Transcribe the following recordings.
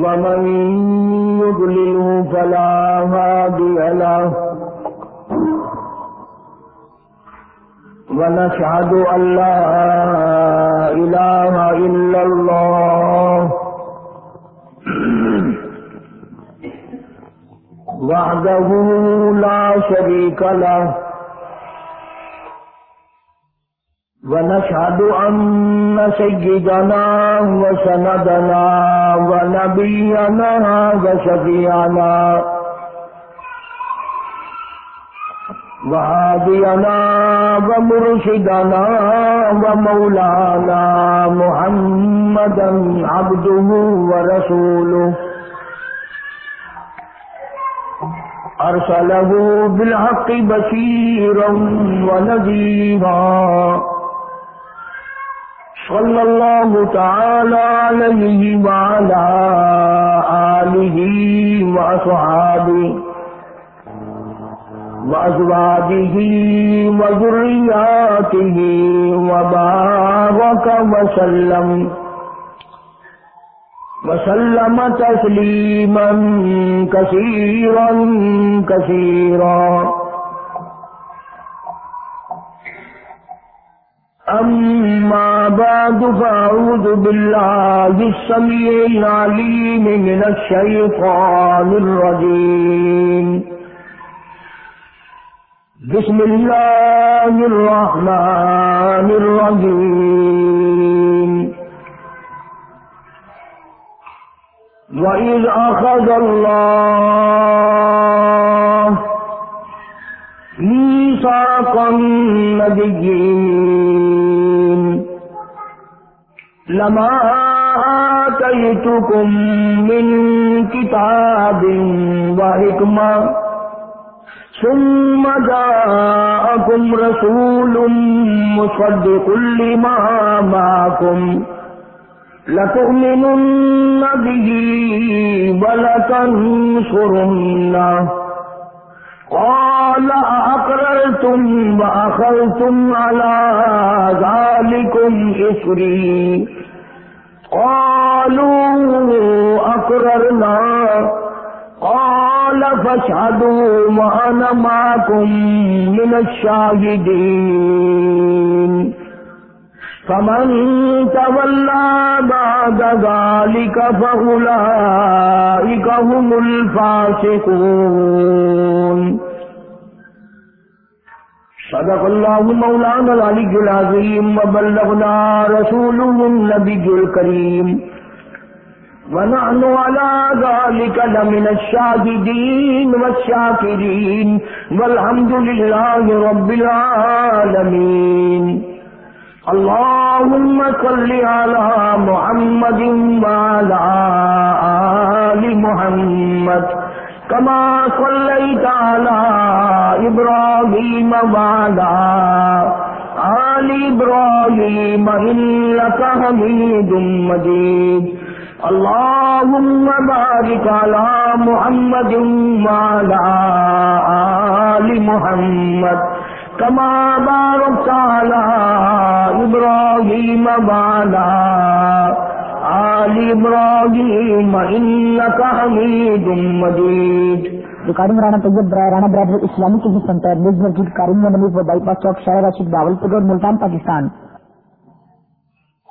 ومن يضلله فلا هادي له. ونشهد أن لا إله إلا الله. وحده لا شريك له. ونشهد أن سيدنا وسندنا ونبينا وشفيعنا وهادينا ومرشدنا ومولانا محمدا عبده ورسوله. أرسله بالحق بشيرا ونذيرا. صلى الله تعالى عليه وعلى آله وأصحابه وأزواجه وذرياته وبارك وسلم وسلم تسليما كثيرا كثيرا أما بعد فأعوذ بالله السميع العليم من الشيطان الرجيم. بسم الله الرحمن الرحيم. وإذ أخذ الله ميثاق النبيين لما آتيتكم من كتاب وحكمة ثم جاءكم رسول مصدق لما معكم لتؤمنن به ولتنصرنه. قال قال أقررتم وأخذتم على ذلكم إسري. قالوا أقررنا. قال فاشهدوا وأنا معكم من الشاهدين. فمن تولى بعد ذلك فأولئك هم الفاسقون. صدق الله مولانا العلي العظيم وبلغنا رسوله النبي الكريم ونحن على ذلك لمن الشاهدين والشاكرين. والحمد لله رب العالمين. اللهم صل على محمد وعلى آل محمد. كما صليت على إبراهيم وعلى آل إبراهيم إنك حميد مجيد. اللهم بارك على محمد وعلى آل محمد. كما باركت على إبراهيم وعلى آل إبراهيم إنك حميد مجيد ریکارڈنگ رانا طیب رانا برادر اسلامی کی سنٹر نیز مسجد کاریم منیف و بائی پاس چوک شہر راشد باول پور ملتان پاکستان.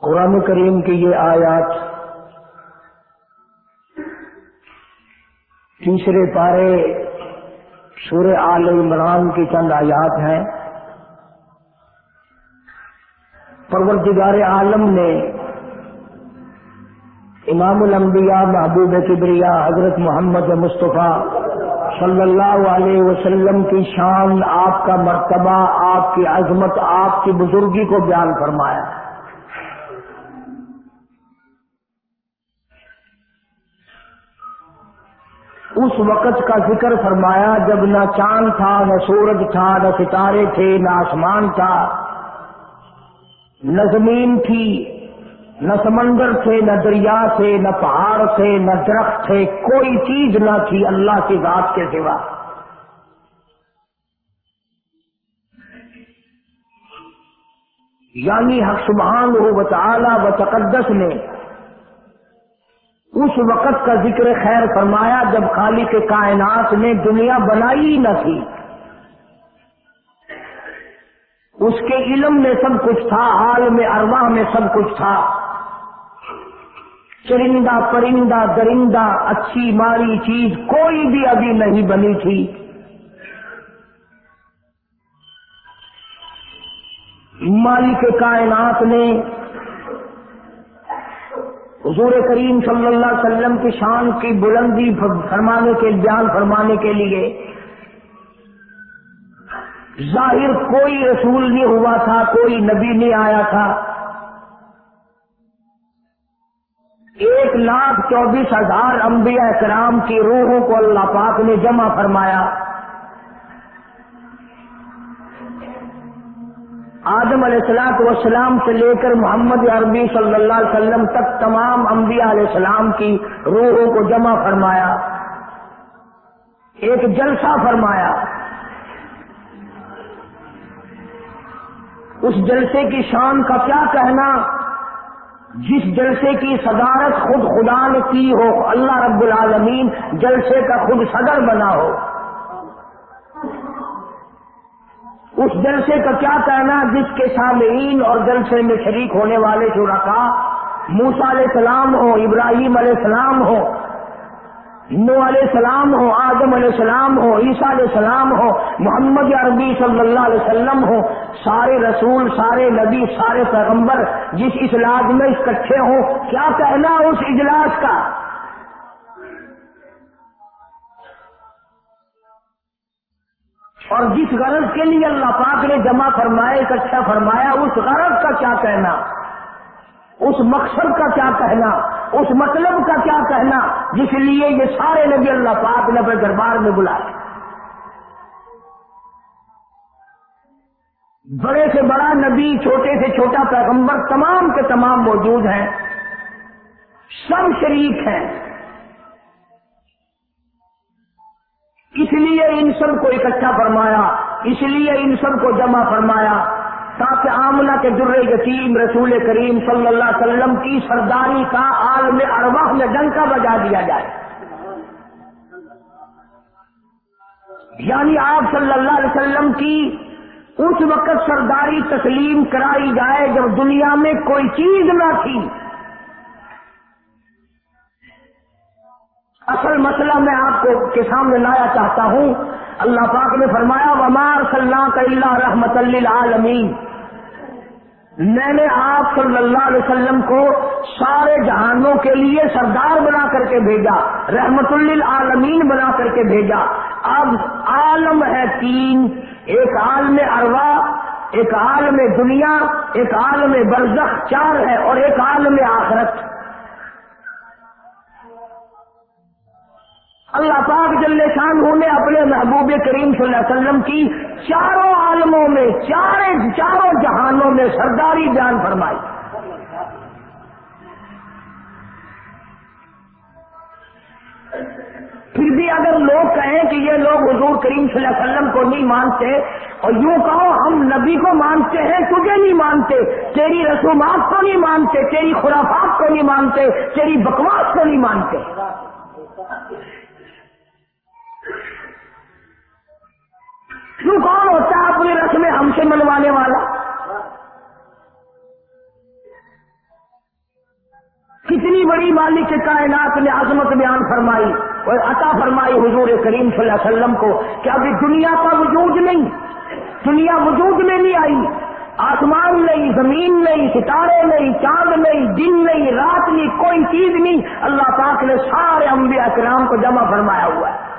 قرآن کریم کی یہ آیات تیسرے پارے سورہ آل عمران کی چند آیات ہیں۔ پروردگار عالم نے امام الانبیاء محبوب کبریا حضرت محمد مصطفیٰ صلی اللہ علیہ وسلم کی شان آپ کا مرتبہ، آپ کی عظمت، آپ کی بزرگی کو بیان فرمایا۔ اس وقت کا ذکر فرمایا، جب نہ چاند تھا، نہ سورج تھا، نہ ستارے تھے، نہ آسمان تھا۔ نہ زمین تھی نہ سمندر تھے، نہ دریا تھے، نہ پہاڑ تھے، نہ درخت تھے، کوئی چیز نہ تھی اللہ کی ذات کے سوا۔ یعنی حق سبحان ہو بچا و تقدس نے اس وقت کا ذکر خیر فرمایا جب خالی کے کائنات نے دنیا بنائی نہ تھی۔ اس کے علم میں سب کچھ تھا حال میں ارواح میں سب کچھ تھا۔ چرندہ، پرندہ، درندہ، اچھی ماری چیز کوئی بھی ابھی نہیں بنی تھی۔ مالک کائنات نے حضور کریم صلی اللہ علیہ وسلم کی شان کی بلندی فرمانے کے، بیان فرمانے کے لیے ظاہر کوئی رسول نہیں ہوا تھا، کوئی نبی نہیں آیا تھا۔ ایک لاکھ چوبیس ہزار انبیاء کرام کی روحوں کو اللہ پاک نے جمع فرمایا۔ آدم علیہ السلاط وسلام سے لے کر محمد عربی صلی اللہ علیہ وسلم تک تمام انبیاء علیہ السلام کی روحوں کو جمع فرمایا۔ ایک جلسہ فرمایا۔ اس جلسے کی شان کا کیا کہنا؟ جس جلسے کی صدارت خود خدا نے کی ہو، اللہ رب العالمین جلسے کا خود صدر بنا ہو۔ اس جلسے کا کیا کہنا، جس کے سامعین اور جلسے میں شریک ہونے والے شرکا موسا علیہ السلام ہو ابراہیم علیہ السلام ہو نو علیہ السلام ہو، آدم علیہ السلام ہو، عیسیٰ علیہ السلام ہو، محمد عربی صلی اللہ علیہ وسلم ہو، سارے رسول، سارے نبی، سارے پیغمبر جس اجلاس میں اکٹھے ہوں، کیا کہنا اس اجلاس کا؟ اور جس غرض کے لیے اللہ پاک نے جمع فرمایا اکٹھا فرمایا، اس غرض کا کیا کہنا؟ اس مقصد کا کیا کہنا؟ اس مطلب کا کیا کہنا؟ جس لیے یہ سارے نبی اللہ پاک نے اپنے دربار میں بلائے۔ بڑے سے بڑا نبی، چھوٹے سے چھوٹا پیغمبر تمام کے تمام موجود ہیں۔ سب شریک ہیں۔ اس لیے ان سب کو اکٹھا فرمایا، اس لیے ان سب کو جمع فرمایا۔ تاکہ آمنا کے در یتیم رسول کریم صلی اللہ علیہ وسلم کی سرداری کا عالم ارواح میں ڈنکا بجا دیا جائے۔ یعنی آپ صلی اللہ علیہ وسلم کی اس وقت سرداری تسلیم کرائی جائے جب دنیا میں کوئی چیز نہ تھی۔ اصل مسئلہ میں آپ کو کے سامنے لایا چاہتا ہوں۔ اللہ پاک نے فرمایا ومار صلی اللہ کا اللہ رحمت اللہ میں نے آپ صلی اللہ علیہ وسلم کو سارے جہانوں کے لیے سردار بنا کر کے بھیجا رحمت للعالمین بنا کر کے بھیجا۔ اب عالم ہے تین، ایک عالم اروا، ایک عالم دنیا، ایک عالم برزخ، چار ہے اور ایک عالم آخرت۔ اللہ پاک جل شان نے اپنے محبوب کریم صلی اللہ علیہ وسلم کی چاروں عالموں میں چار چاروں جہانوں میں سرداری بیان فرمائی۔ پھر بھی اگر لوگ کہیں کہ یہ لوگ حضور کریم صلی اللہ علیہ وسلم کو نہیں مانتے اور یوں کہو ہم نبی کو مانتے ہیں، تجھے نہیں مانتے، تیری رسومات کو نہیں مانتے، تیری خرافات کو نہیں مانتے، تیری بکواس کو نہیں مانتے۔ کیوں کون ہوتا ہے اپنی رسمیں ہم سے منوانے والا؟ کتنی بڑی مالک کے کائنات نے عظمت بیان فرمائی اور عطا فرمائی حضور کریم صلی اللہ علیہ وسلم کو کہ ابھی دنیا کا وجود نہیں، دنیا وجود میں نہیں آئی۔ آسمان نہیں، زمین نہیں، ستارے نہیں، چاند نہیں، دن نہیں، رات نہیں، کوئی چیز نہیں۔ اللہ پاک نے سارے انبیاء کرام کو جمع فرمایا ہوا ہے۔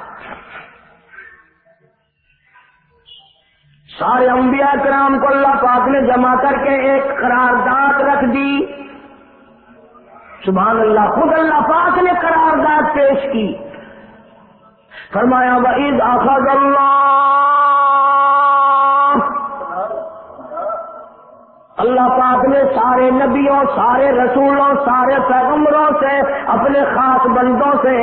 سارے انبیاء کرام کو اللہ پاک نے جمع کر کے ایک قرارداد رکھ دی۔ سبحان اللہ، خود اللہ پاک نے قرارداد پیش کی۔ فرمایا وعید آخذ اللہ اللہ پاک نے سارے نبیوں، سارے رسولوں، سارے پیغمبروں سے، اپنے خاص بندوں سے،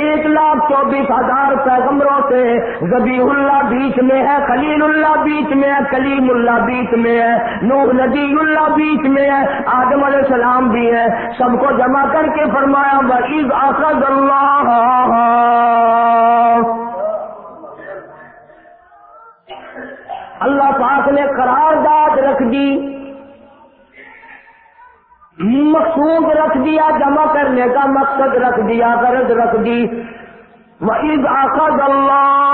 ایک لاکھ چوبیس ہزار پیغمبروں سے زبی اللہ بیچ میں ہے، خلیل اللہ بیچ میں ہے، کلیم اللہ بیچ میں ہے، نوح ندی اللہ بیچ میں ہے، آدم علیہ السلام بھی ہے سب کو جمع کر کے فرمایا وعید آخذ اللہ اللہ پاک نے قرارداد رکھ دی۔ مقصود رکھ دیا، جمع کرنے کا مقصد رکھ دیا، غرض رکھ دی۔ وَإِذْ أَخَذَ اللَّهُ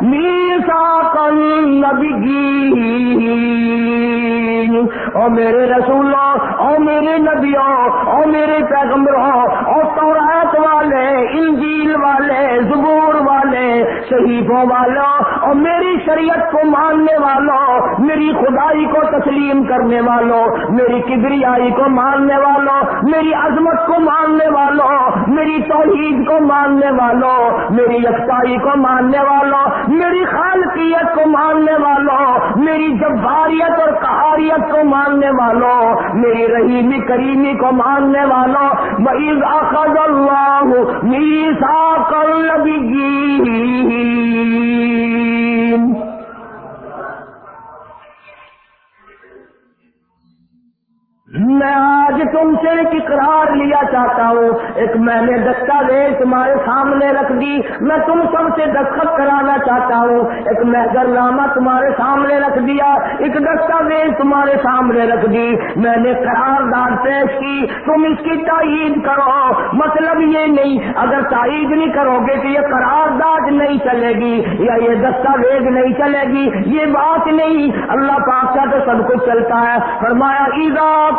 مِيثَاقَ النَّبِيِّينَ۔ او میرے رسولوں، او میرے نبیوں، او میرے پیغمبروں، او تورات والے، انجیل والے، زبور والے صحیفوں والوں اور میری شریعت کو ماننے والوں، میری خدائی کو تسلیم کرنے والوں، میری کبریائی کو ماننے والوں، میری عظمت کو ماننے والوں، میری توحید کو ماننے والوں، میری یکسائی کو ماننے والوں، میری خالقیت کو ماننے والوں، میری جباریت اور کہاریت کو ماننے والوں، میری رحیمی کریمی کو ماننے والوں، وَإِذْ أَخَذَ اللَّهُ مِيثَاقَ النَّبِيِّينَ میں آج تم سے ایک اقرار لیا چاہتا ہوں۔ ایک میں نے دستاویز تمہارے سامنے رکھ دی۔ میں تم سب سے دستخط کرانا چاہتا ہوں۔ ایک محضر نامہ تمہارے سامنے رکھ دیا۔ ایک دستاویز تمہارے سامنے رکھ دی۔ میں نے قرار داد پیش کی۔ تم اس کی تائید کرو۔ مطلب یہ نہیں، اگر تائید نہیں کرو گے تو یہ قرار داد نہیں چلے گی یا یہ دستاویز نہیں چلے گی، یہ بات نہیں۔ اللہ پاک کا تو سب کچھ چلتا ہے۔ فرمایا ایزا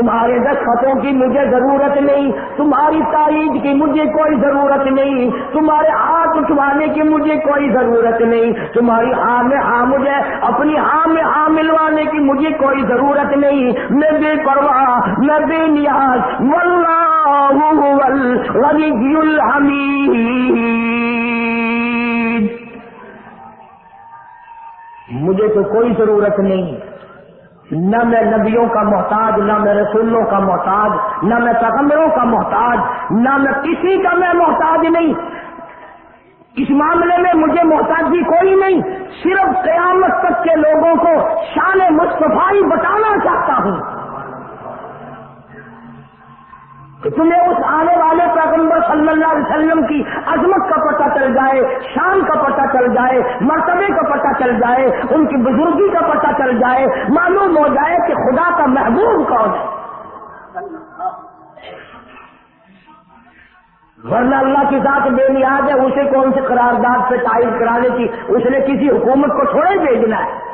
تمہارے دستخطوں کی مجھے ضرورت نہیں، تمہاری تائید کی مجھے کوئی ضرورت نہیں، تمہارے ہاتھ اٹھوانے کی مجھے کوئی ضرورت نہیں، تمہاری ہاں میں ہاں مجھے، اپنی ہاں میں ہاں ملوانے کی مجھے کوئی ضرورت نہیں۔ میں بے پرواہ، میں بے نیاز، واللہ الحمید۔ مجھے تو کوئی ضرورت نہیں۔ نہ میں نبیوں کا محتاج، نہ میں رسولوں کا محتاج، نہ میں پیغمبروں کا محتاج، نہ میں کسی کا میں محتاج نہیں۔ اس معاملے میں مجھے محتاجی کوئی نہیں، صرف قیامت تک کے لوگوں کو شان مصطفی بتانا چاہتا ہوں۔ کہ تمہیں اس آنے والے پیغمبر صلی اللہ علیہ وسلم کی عظمت کا پتہ چل جائے، شان کا پتہ چل جائے، مرتبے کا پتہ چل جائے، ان کی بزرگی کا پتہ چل جائے، معلوم ہو جائے کہ خدا کا محبوب کون ہے۔ ورنہ اللہ کی ذات بے نیاز ہے، اسے کون سے قرارداد سے تائید کرانے کی، اس نے کسی حکومت کو تھوڑے بھیجنا ہے۔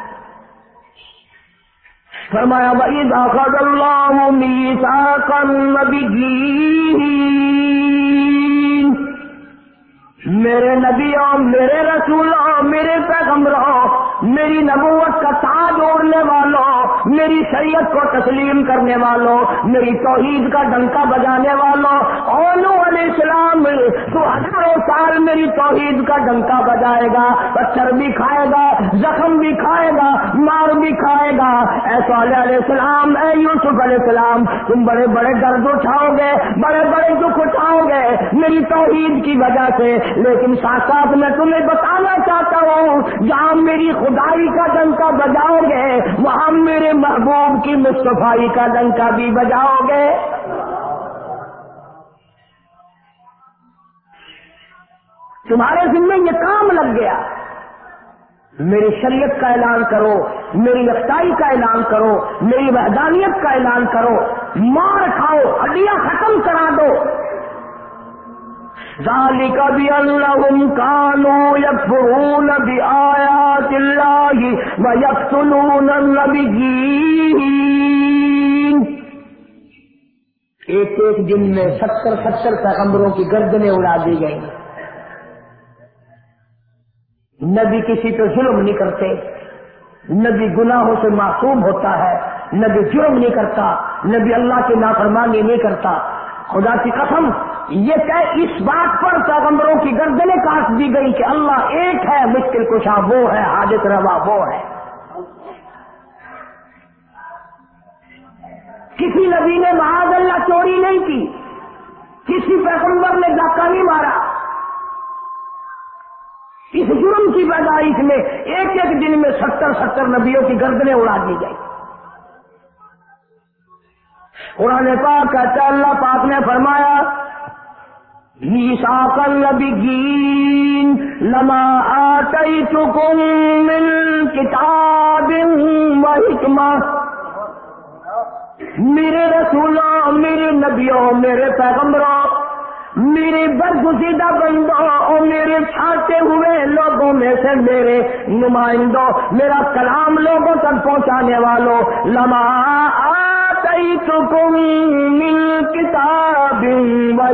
فرمایا بھائی داخل اللہ میثاق النبیین میرے نبیوں میرے رسولوں میرے پیغمبروں میری نبوت کا تاج اوڑھنے والوں میری شریعت کو تسلیم کرنے والوں، میری توحید کا ڈنکا بجانے والوں، اولو علیہ السلام، تو ہزاروں سال میری توحید کا ڈنکا بجائے گا، پتھر بھی کھائے گا، زخم بھی کھائے گا، مار بھی کھائے گا۔ اے صالح علیہ السلام، اے یوسف علیہ السلام، تم بڑے بڑے درد اٹھاؤ گے، بڑے بڑے دکھ اٹھاؤ گے میری توحید کی وجہ سے۔ لیکن ساتھ ساتھ میں تمہیں بتانا چاہتا ہوں، جہاں میری خدائی کا ڈنکا بجاؤ گے، وہاں میرے محبوب کی مصطفی کا ڈنکا بھی بجاؤ گے؟ تمہارے ذمے یہ کام لگ گیا۔ میری شریعت کا اعلان کرو، میری یکسائی کا اعلان کرو، میری وحدانیت کا اعلان کرو، مار کھاؤ، ہڈیاں ختم کرا دو۔ ذلك بأنهم كانوا يكفرون بآيات الله ويقتلون النبيين ایک ایک دن میں ستر ستر پیغمبروں کی گردنیں اڑا دی گئی نبی کسی پہ ظلم نہیں کرتے۔ نبی گناہوں سے معصوم ہوتا ہے۔ نبی جرم نہیں کرتا۔ نبی اللہ کی نافرمانی نہیں کرتا۔ خدا کی قسم یہ کہ اس بات پر پیغمبروں کی گردنیں کاٹ دی گئی کہ اللہ ایک ہے، مشکل کشا وہ ہے، حاجت روا وہ ہے۔ کسی نبی نے معاذ اللہ چوری نہیں کی، کسی پیغمبر نے ڈاکہ نہیں مارا۔ اس جرم کی پیدائش میں ایک ایک دن میں ستر ستر نبیوں کی گردنیں اڑا دی گئی۔ قرآن پاک کہتا اللہ پاک نے فرمایا لما آتیتکم من کتاب و میرے رسولوں، میرے نبیوں، میرے پیغمبروں، میرے برگزیدہ بندوں، اور میرے چھاتے ہوئے لوگوں میں سے میرے نمائندوں، میرا کلام لوگوں تک پہنچانے والوں، لما آتیتکم من کتاب و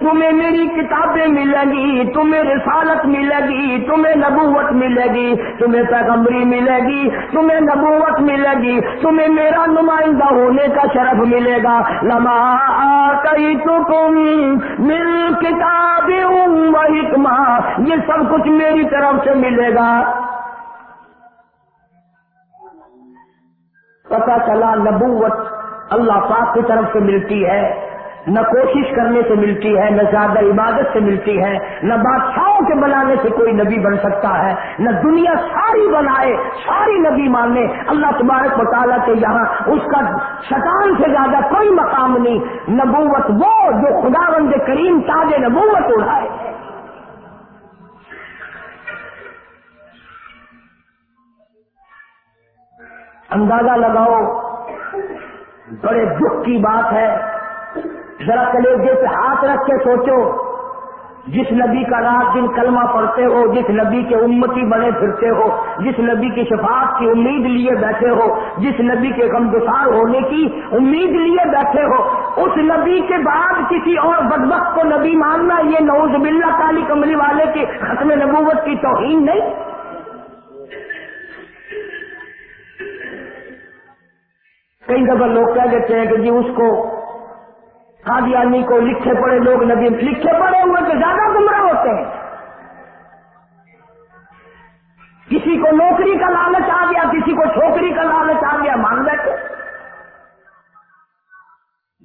تمہیں میری کتابیں ملیں گی تمہیں رسالت ملے گی تمہیں نبوت ملے گی تمہیں پیغمبری ملے گی تمہیں نبوت ملے گی تمہیں میرا نمائندہ ہونے کا شرف ملے گا۔ لما آئی تو تم مل کتاب حکمہ، یہ سب کچھ میری طرف سے ملے گا۔ پتا چلا نبوت اللہ پاک کی طرف سے ملتی ہے۔ نہ کوشش کرنے سے ملتی ہے، نہ زیادہ عبادت سے ملتی ہے، نہ بادشاہوں کے بنانے سے کوئی نبی بن سکتا ہے، نہ دنیا ساری بنائے، ساری نبی مانے اللہ تبارک مطالعہ کے یہاں اس کا شکان سے زیادہ کوئی مقام نہیں۔ نبوت وہ جو خدا بند کریم تاج نبوت اڑائے۔ اندازہ لگاؤ، بڑے دکھ کی بات ہے۔ ذرا کلیجے پہ ہاتھ رکھ کے سوچو، جس نبی کا رات دن کلمہ پڑھتے ہو، جس نبی کے امتی بنے پھرتے ہو، جس نبی کی شفاعت کی امید لیے بیٹھے ہو، جس نبی کے غمگسار ہونے کی امید لیے بیٹھے ہو، اس نبی کے بعد کسی اور بدبخت کو نبی ماننا، یہ نوز باللہ کالی کملی والے کے ختم نبوت کی توہین نہیں؟ کئی دفعہ لوگ کہہ دیتے ہیں کہ جی اس کو قادیانی کو لکھے پڑے لوگ نبی، لکھے پڑے ہوئے تو زیادہ گمراہ ہوتے ہیں۔ کسی کو نوکری کا لالچ آ گیا، کسی کو چھوکری کا لالچ آ گیا، مان بیٹھے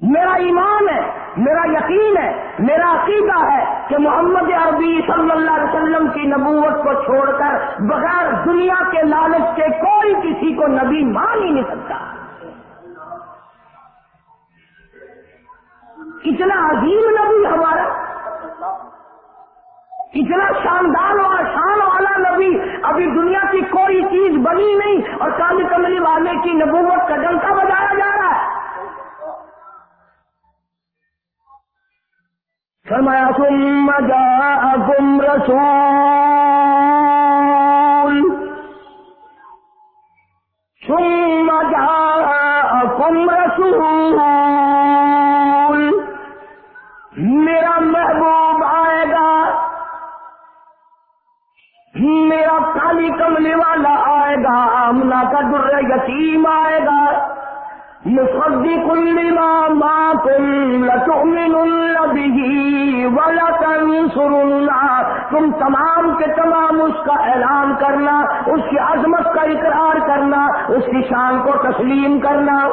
میرا ایمان ہے، میرا یقین ہے، میرا عقیدہ ہے کہ محمد عربی صلی اللہ علیہ وسلم کی نبوت کو چھوڑ کر بغیر دنیا کے لالچ کے کوئی کسی کو نبی مان ہی نہیں سکتا۔ اتنا عظیم نبی ہمارا. اتنا شاندار اور شان والا نبی. ابھی دنیا کی کوئی چیز بنی نہیں اور کالی کملی والے کی نبوت کا ڈنکا بجایا جا رہا ہے. فرمایا، ثم جاءكم رسول. ثم جاءكم رسول. میرا محبوب آئے گا۔ میرا کالی کملی والا آئے گا۔ آمنا کا در یتیم آئے گا۔ مصدق لما ما تم لتؤمن به ولتنصرن تم تمام کے تمام اس کا اعلان کرنا، اس کی عظمت کا اقرار کرنا، اس کی شان کو تسلیم کرنا۔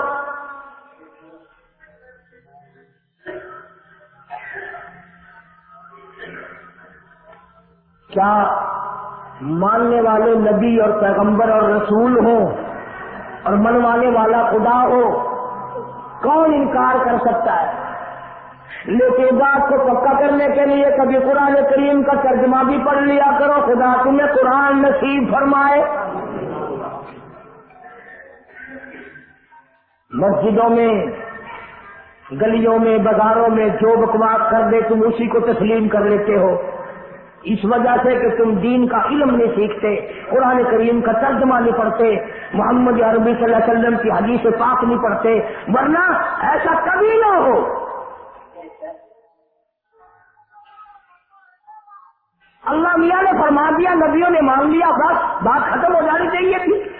کیا ماننے والے نبی اور پیغمبر اور رسول ہوں اور منوانے والا خدا ہو؟ کون انکار کر سکتا ہے؟ لیکن بات کو پکا کرنے کے لیے کبھی قرآن کریم کا ترجمہ بھی پڑھ لیا کرو، خدا تمہیں قرآن نصیب فرمائے۔ مسجدوں میں، گلیوں میں، بازاروں میں جو بکواس کر دے، تم اسی کو تسلیم کر لیتے ہو۔ اس وجہ سے کہ تم دین کا علم نہیں سیکھتے، قرآن کریم کا ترجمہ نہیں پڑھتے، محمد عربی صلی اللہ علیہ وسلم کی حدیث پاک نہیں پڑھتے، ورنہ ایسا کبھی نہ ہو۔ اللہ میاں نے فرما دیا، نبیوں نے مان لیا، بس بات ختم ہو جانی چاہیے تھی۔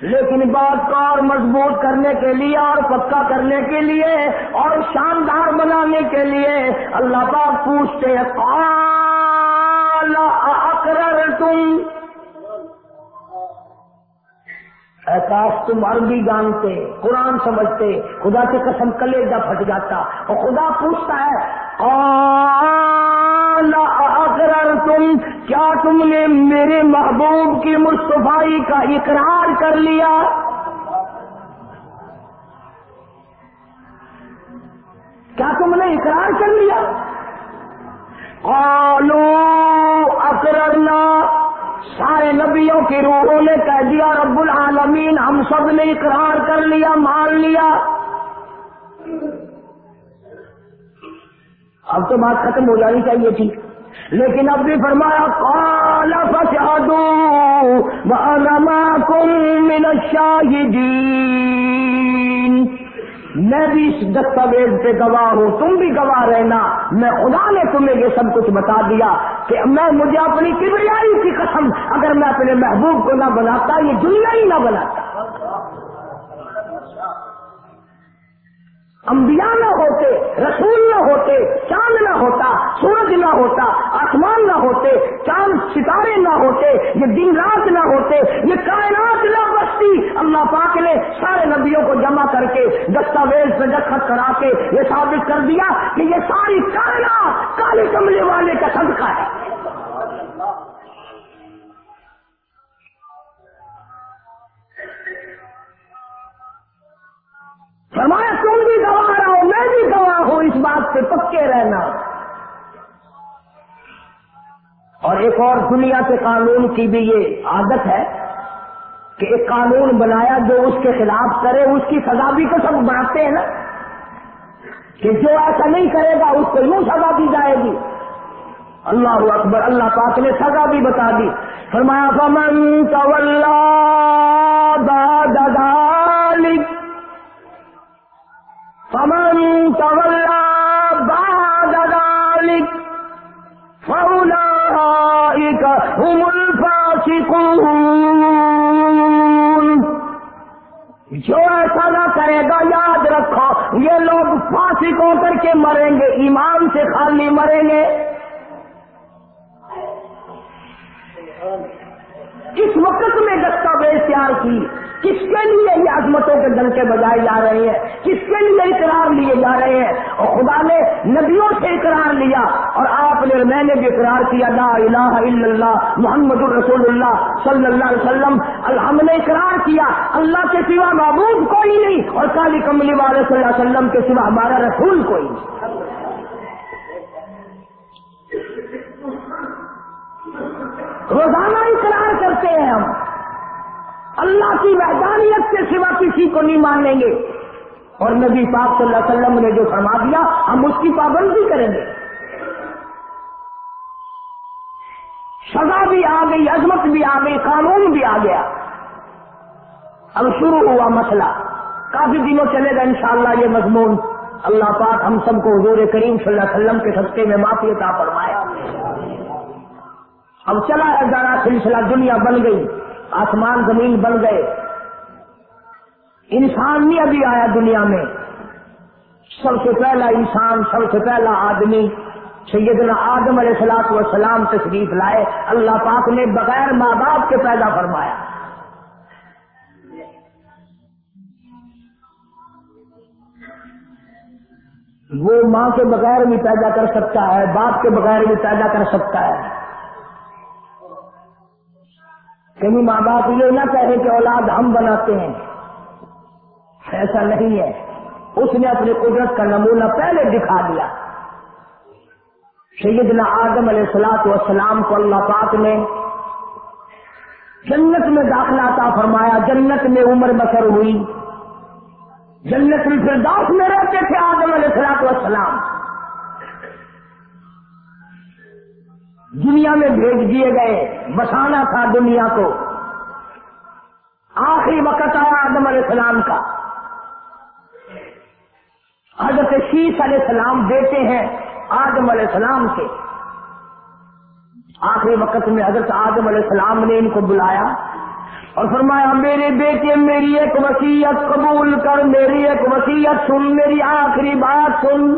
لیکن بات کو اور مضبوط کرنے کے لیے اور پکا کرنے کے لیے اور شاندار بنانے کے لیے اللہ پاک پوچھتے ہیں اکرر تم احساس تم عربی جانتے، قرآن سمجھتے، خدا سے قسم کلیجا پھٹ جاتا اور خدا پوچھتا ہے اکرر تم کیا تم نے میرے محبوب کی مصطفی کا اقرار کر لیا؟ کیا تم نے اقرار کر لیا؟ قالوا اکررنا سارے نبیوں کی روحوں نے کہہ دیا، رب العالمین، ہم سب نے اقرار کر لیا، مان لیا۔ اب تو بات ختم ہو جانی چاہیے تھی۔ لیکن اب بھی فرمایا کال فسادو معلوم من الشاہدین میں بھی اس دستاویز پہ گواہ ہوں، تم بھی گواہ رہنا۔ میں خدا نے تمہیں یہ سب کچھ بتا دیا کہ میں مجھے اپنی کبریائی کی قسم، اگر میں اپنے محبوب کو نہ بناتا، یہ دنیا ہی نہ بناتا۔ انبیاء نہ ہوتے، رسول نہ ہوتے، چاند نہ ہوتا، سورج نہ ہوتا، آسمان نہ ہوتے، چاند ستارے نہ ہوتے، یہ دن رات نہ ہوتے، یہ کائنات نہ بستی اللہ پاک نے سارے نبیوں کو جمع کر کے دستاویز پہ دستخط کرا کے یہ ثابت کر دیا کہ یہ ساری کائنات کالے کملے والے کا صدقہ ہے۔ فرمایا، تم بھی گواہ رہو، میں بھی گواہ ہوں، اس بات سے پکے رہنا۔ اور ایک اور دنیا کے قانون کی بھی یہ عادت ہے۔ کہ ایک قانون بنایا جو اس کے خلاف کرے، اس کی سزا بھی تو سب بناتے ہیں نا۔ کہ جو ایسا نہیں کرے گا، اس کو یوں سزا دی جائے گی۔ اللہ اکبر، اللہ پاک نے سزا بھی بتا دی۔ فرمایا، فمن تولا بعد ذلك فمن تولا جو ایسا نہ کرے گا، یاد رکھو، یہ لوگ پھانسی ہو کر کے مریں گے، ایمان سے خالی مریں گے۔ اس وقت میں دستاویز تیار کی۔ کس کے لیے یہ عظمتوں کے ڈنکے بجائے جا رہے ہیں؟ کس کے لیے اقرار لیے جا رہے ہیں؟ اور خدا نے نبیوں سے اقرار لیا اور آپ نے میں نے بھی اقرار کیا، لا الہ الا اللہ، محمد الرسول اللہ صلی اللہ علیہ وسلم۔ ہم نے اقرار کیا، اللہ کے سوا معبود کوئی نہیں اور کالی کملی والے صلی اللہ علیہ وسلم کے سوا ہمارا رسول کوئی نہیں۔ روزانہ اقرار کرتے ہیں ہم۔ اللہ کی وحدانیت کے سوا کسی کو نہیں مان لیں گے۔ اور نبی پاک صلی اللہ علیہ وسلم نے جو فرما دیا، ہم اس کی پابندی کریں گے۔ سزا بھی آ گئی، عظمت بھی آ گئی، قانون بھی آ گیا۔ اب شروع ہوا مسئلہ۔ کافی دنوں چلے گا انشاءاللہ یہ مضمون۔ اللہ پاک ہم سب کو حضور کریم صلی اللہ علیہ وسلم کے سستے میں معافی عطا فرمایا اب چلا ہے ذرا سلسلہ، دنیا بن گئی۔ آسمان زمین بن گئے۔ انسان نہیں ابھی آیا دنیا میں۔ سب سے پہلا انسان، سب سے پہلا آدمی سیدنا آدم علیہ السلاط والسلام تشریف لائے۔ اللہ پاک نے بغیر ماں باپ کے پیدا فرمایا۔ وہ ماں کے بغیر بھی پیدا کر سکتا ہے، باپ کے بغیر بھی پیدا کر سکتا ہے۔ کہیں ماں باپ یہ نہ کہے کہ اولاد ہم بناتے ہیں۔ ایسا نہیں ہے۔ اس نے اپنی قدرت کا نمونہ پہلے دکھا دیا۔ سیدنا آدم علیہ السلاط والسلام کو اللہ پاک نے جنت میں داخلہ تھا فرمایا۔ جنت میں عمر بسر ہوئی۔ جنت میں فردوس میں رہتے تھے آدم علیہ السلاط والسلام۔ دنیا میں بھیج دیے گئے، بسانا تھا دنیا کو۔ آخری وقت آیا آدم علیہ السلام کا۔ حضرت شیش علیہ السلام بیٹے ہیں آدم علیہ السلام سے آخری وقت میں حضرت آدم علیہ السلام نے ان کو بلایا اور فرمایا، میرے بیٹے، میری ایک وسیعت قبول کر، میری ایک وسیعت سن، میری آخری بات سن۔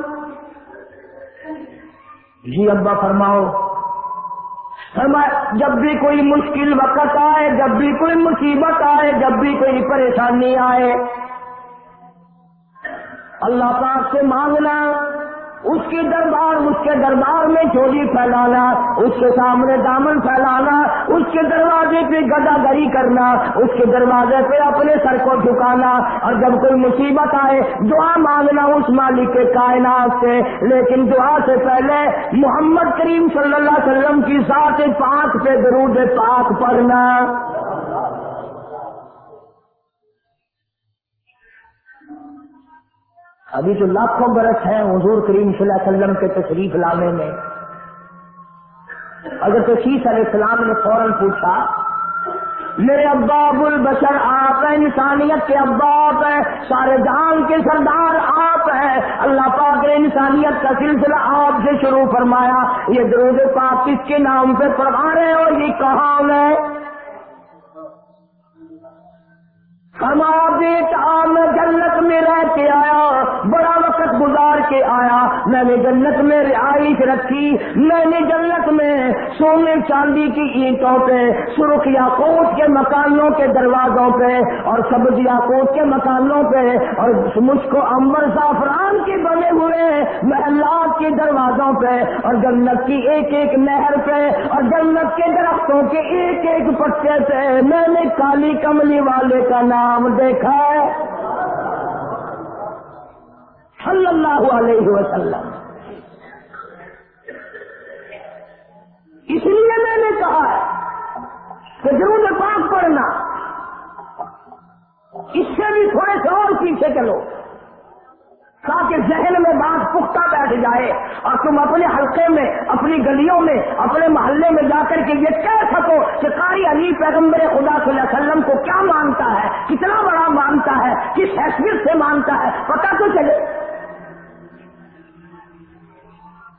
جی ابا فرماؤ جب بھی کوئی مشکل وقت آئے، جب بھی کوئی مصیبت آئے، جب بھی کوئی پریشانی آئے، اللہ پاک سے مانگنا اس کے دربار، اس کے دربار میں چولی پھیلانا، اس کے سامنے دامن پھیلانا، اس کے دروازے پہ گدا گری کرنا، اس کے دروازے پہ اپنے سر کو جھکانا، اور جب کوئی مصیبت آئے، دعا مانگنا اس مالک کے کائنات سے۔ لیکن دعا سے پہلے محمد کریم صلی اللہ علیہ وسلم کی ساتھ پاک پہ درود پاک پڑھنا۔ ابھی تو لاکھوں برس ہیں حضور کریم صلی اللہ علیہ وسلم کے تشریف لانے میں۔ اگر تو شیش علیہ السلام نے فوراً پوچھا، میرے ابا ابو البشر آپ ہیں انسانیت کے ابا، آپ ہیں سارے جہان کے سردار، آپ ہیں۔ اللہ پاک نے انسانیت کا سلسلہ آپ سے شروع فرمایا، یہ درود پاک کس کے نام پہ پڑھا رہے ہو، یہ کہاں ہے؟ ہمارا بیٹا میں جنت میں رہ کے آیا، بڑا وقت گزار کے آیا۔ میں نے جنت میں رہائش رکھی، میں نے جنت میں سونے چاندی کی اینٹوں پہ، سرخ یاقوت کے مکانوں کے دروازوں پہ اور سبز یاقوت کے مکانوں پہ اور مجھ کو امبر زعفران کے بنے ہوئے محلات کے دروازوں پہ اور جنت کی ایک ایک نہر پہ اور جنت کے درختوں کے ایک ایک پتے پہ۔ میں نے کالی کملی والے کا نام نام دیکھا ہے؟ صلی اللہ علیہ وسلم۔ اس لیے میں نے کہا ہے کہ ضرور پاک پڑھنا۔ اس سے بھی تھوڑے سے اور پیچھے چلو۔ تاکہ ذہن میں بات پختہ بیٹھ جائے اور تم اپنے حلقے میں، اپنی گلیوں میں، اپنے محلے میں جا کر کے یہ کہہ سکو کہ قاری علی پیغمبر خدا صلی اللہ علیہ وسلم کو کیا مانتا۔ مانتا کس حیثیت سے مانتا ہے پتا تو چلے۔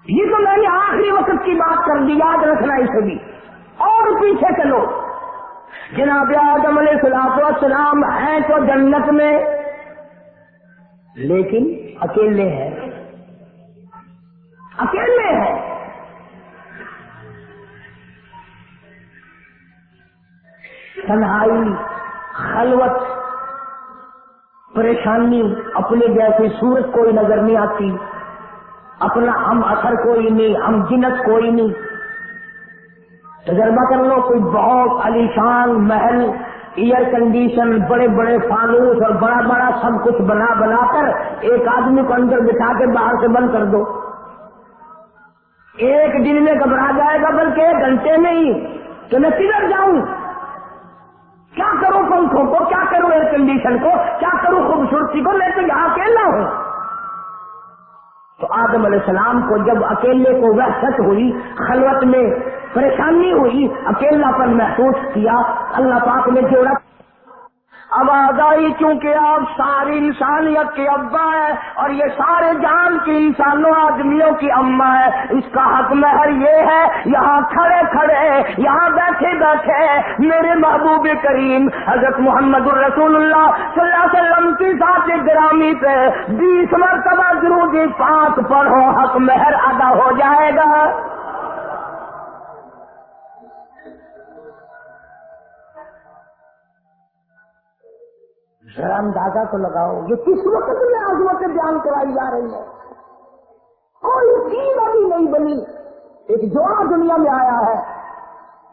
یہ تو میں نے آخری وقت کی بات کر دی، یاد رکھنا اسے بھی۔ اور پیچھے چلو۔ جناب آدم علیہ السلام ہیں تو جنت میں، لیکن اکیلے ہیں۔ اکیلے ہیں۔ تنہائی، خلوت پریشانی اپنے جیسی صورت کوئی نظر نہیں آتی۔ اپنا ہم اثر کوئی نہیں، ہم جنت کوئی نہیں۔ تجربہ کر لو کوئی بہت علیشان محل ایئر کنڈیشن بڑے بڑے فالوس اور بڑا بڑا سب کچھ بنا بنا کر ایک آدمی کو اندر بٹھا کے باہر سے بند کر دو۔ ایک دن میں گھبرا جائے گا، بلکہ ایک گھنٹے میں ہی۔ کہ میں کدھر جاؤں؟ کیا کروں پنکھوں کو؟ کیا کروں ایئر کنڈیشن کو؟ کیا کروں خوبصورتی کو؟ میں تو یہاں اکیلا ہوں۔ تو آدم علیہ السلام کو جب اکیلے کو وحشت ہوئی، خلوت میں پریشانی ہوئی اکیلا پر محسوس کیا، اللہ پاک نے جوڑا آواز آئی کیونکہ آپ ساری انسانیت کے ابا ہے اور یہ سارے جان کے انسانوں آدمیوں کی اما ہے اس کا حق مہر یہ ہے، یہاں کھڑے کھڑے، یہاں بیٹھے بیٹھے میرے محبوب کریم حضرت محمد الرسول اللہ صلی اللہ علیہ وسلم کی ساتھ گرامی پہ بیس مرتبہ ضروری پانچ پڑھو، حق مہر ادا ہو جائے گا۔ اندازہ تو لگاؤ یہ کس وقت میں عظمت بیان کرائی جا رہی ہے۔ کوئی چیز ابھی نہیں بنی، ایک جوڑا دنیا میں آیا ہے۔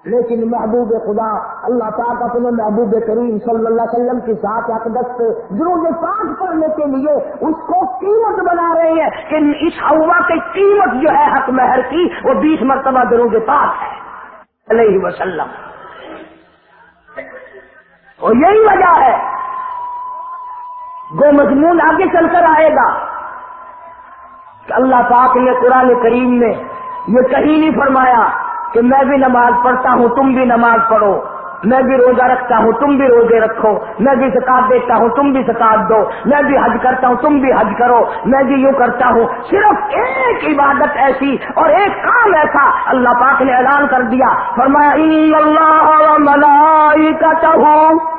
لیکن محبوب خدا، اللہ پاک اپنے محبوب کریم صلی اللہ علیہ وسلم کی ساتھ اقدس سے ضرور پاک کرنے کے لیے اس کو قیمت بنا رہے ہیں کہ اس ہوا کی قیمت جو ہے حق مہر کی، وہ بیس مرتبہ درود پاک ہے۔ علیہ وسلم۔ اور یہی وجہ ہے وہ مضمون آگے چل کر آئے گا کہ اللہ پاک نے قرآن کریم میں یہ کہیں نہیں فرمایا کہ میں بھی نماز پڑھتا ہوں، تم بھی نماز پڑھو۔ میں بھی روزہ رکھتا ہوں، تم بھی روزے رکھو۔ میں بھی زکات دیتا ہوں، تم بھی زکات دو۔ میں بھی حج کرتا ہوں، تم بھی حج کرو۔ میں بھی یوں کرتا ہوں۔ صرف ایک عبادت ایسی اور ایک کام ایسا اللہ پاک نے اعلان کر دیا۔ فرمایا اللہ ملائی کا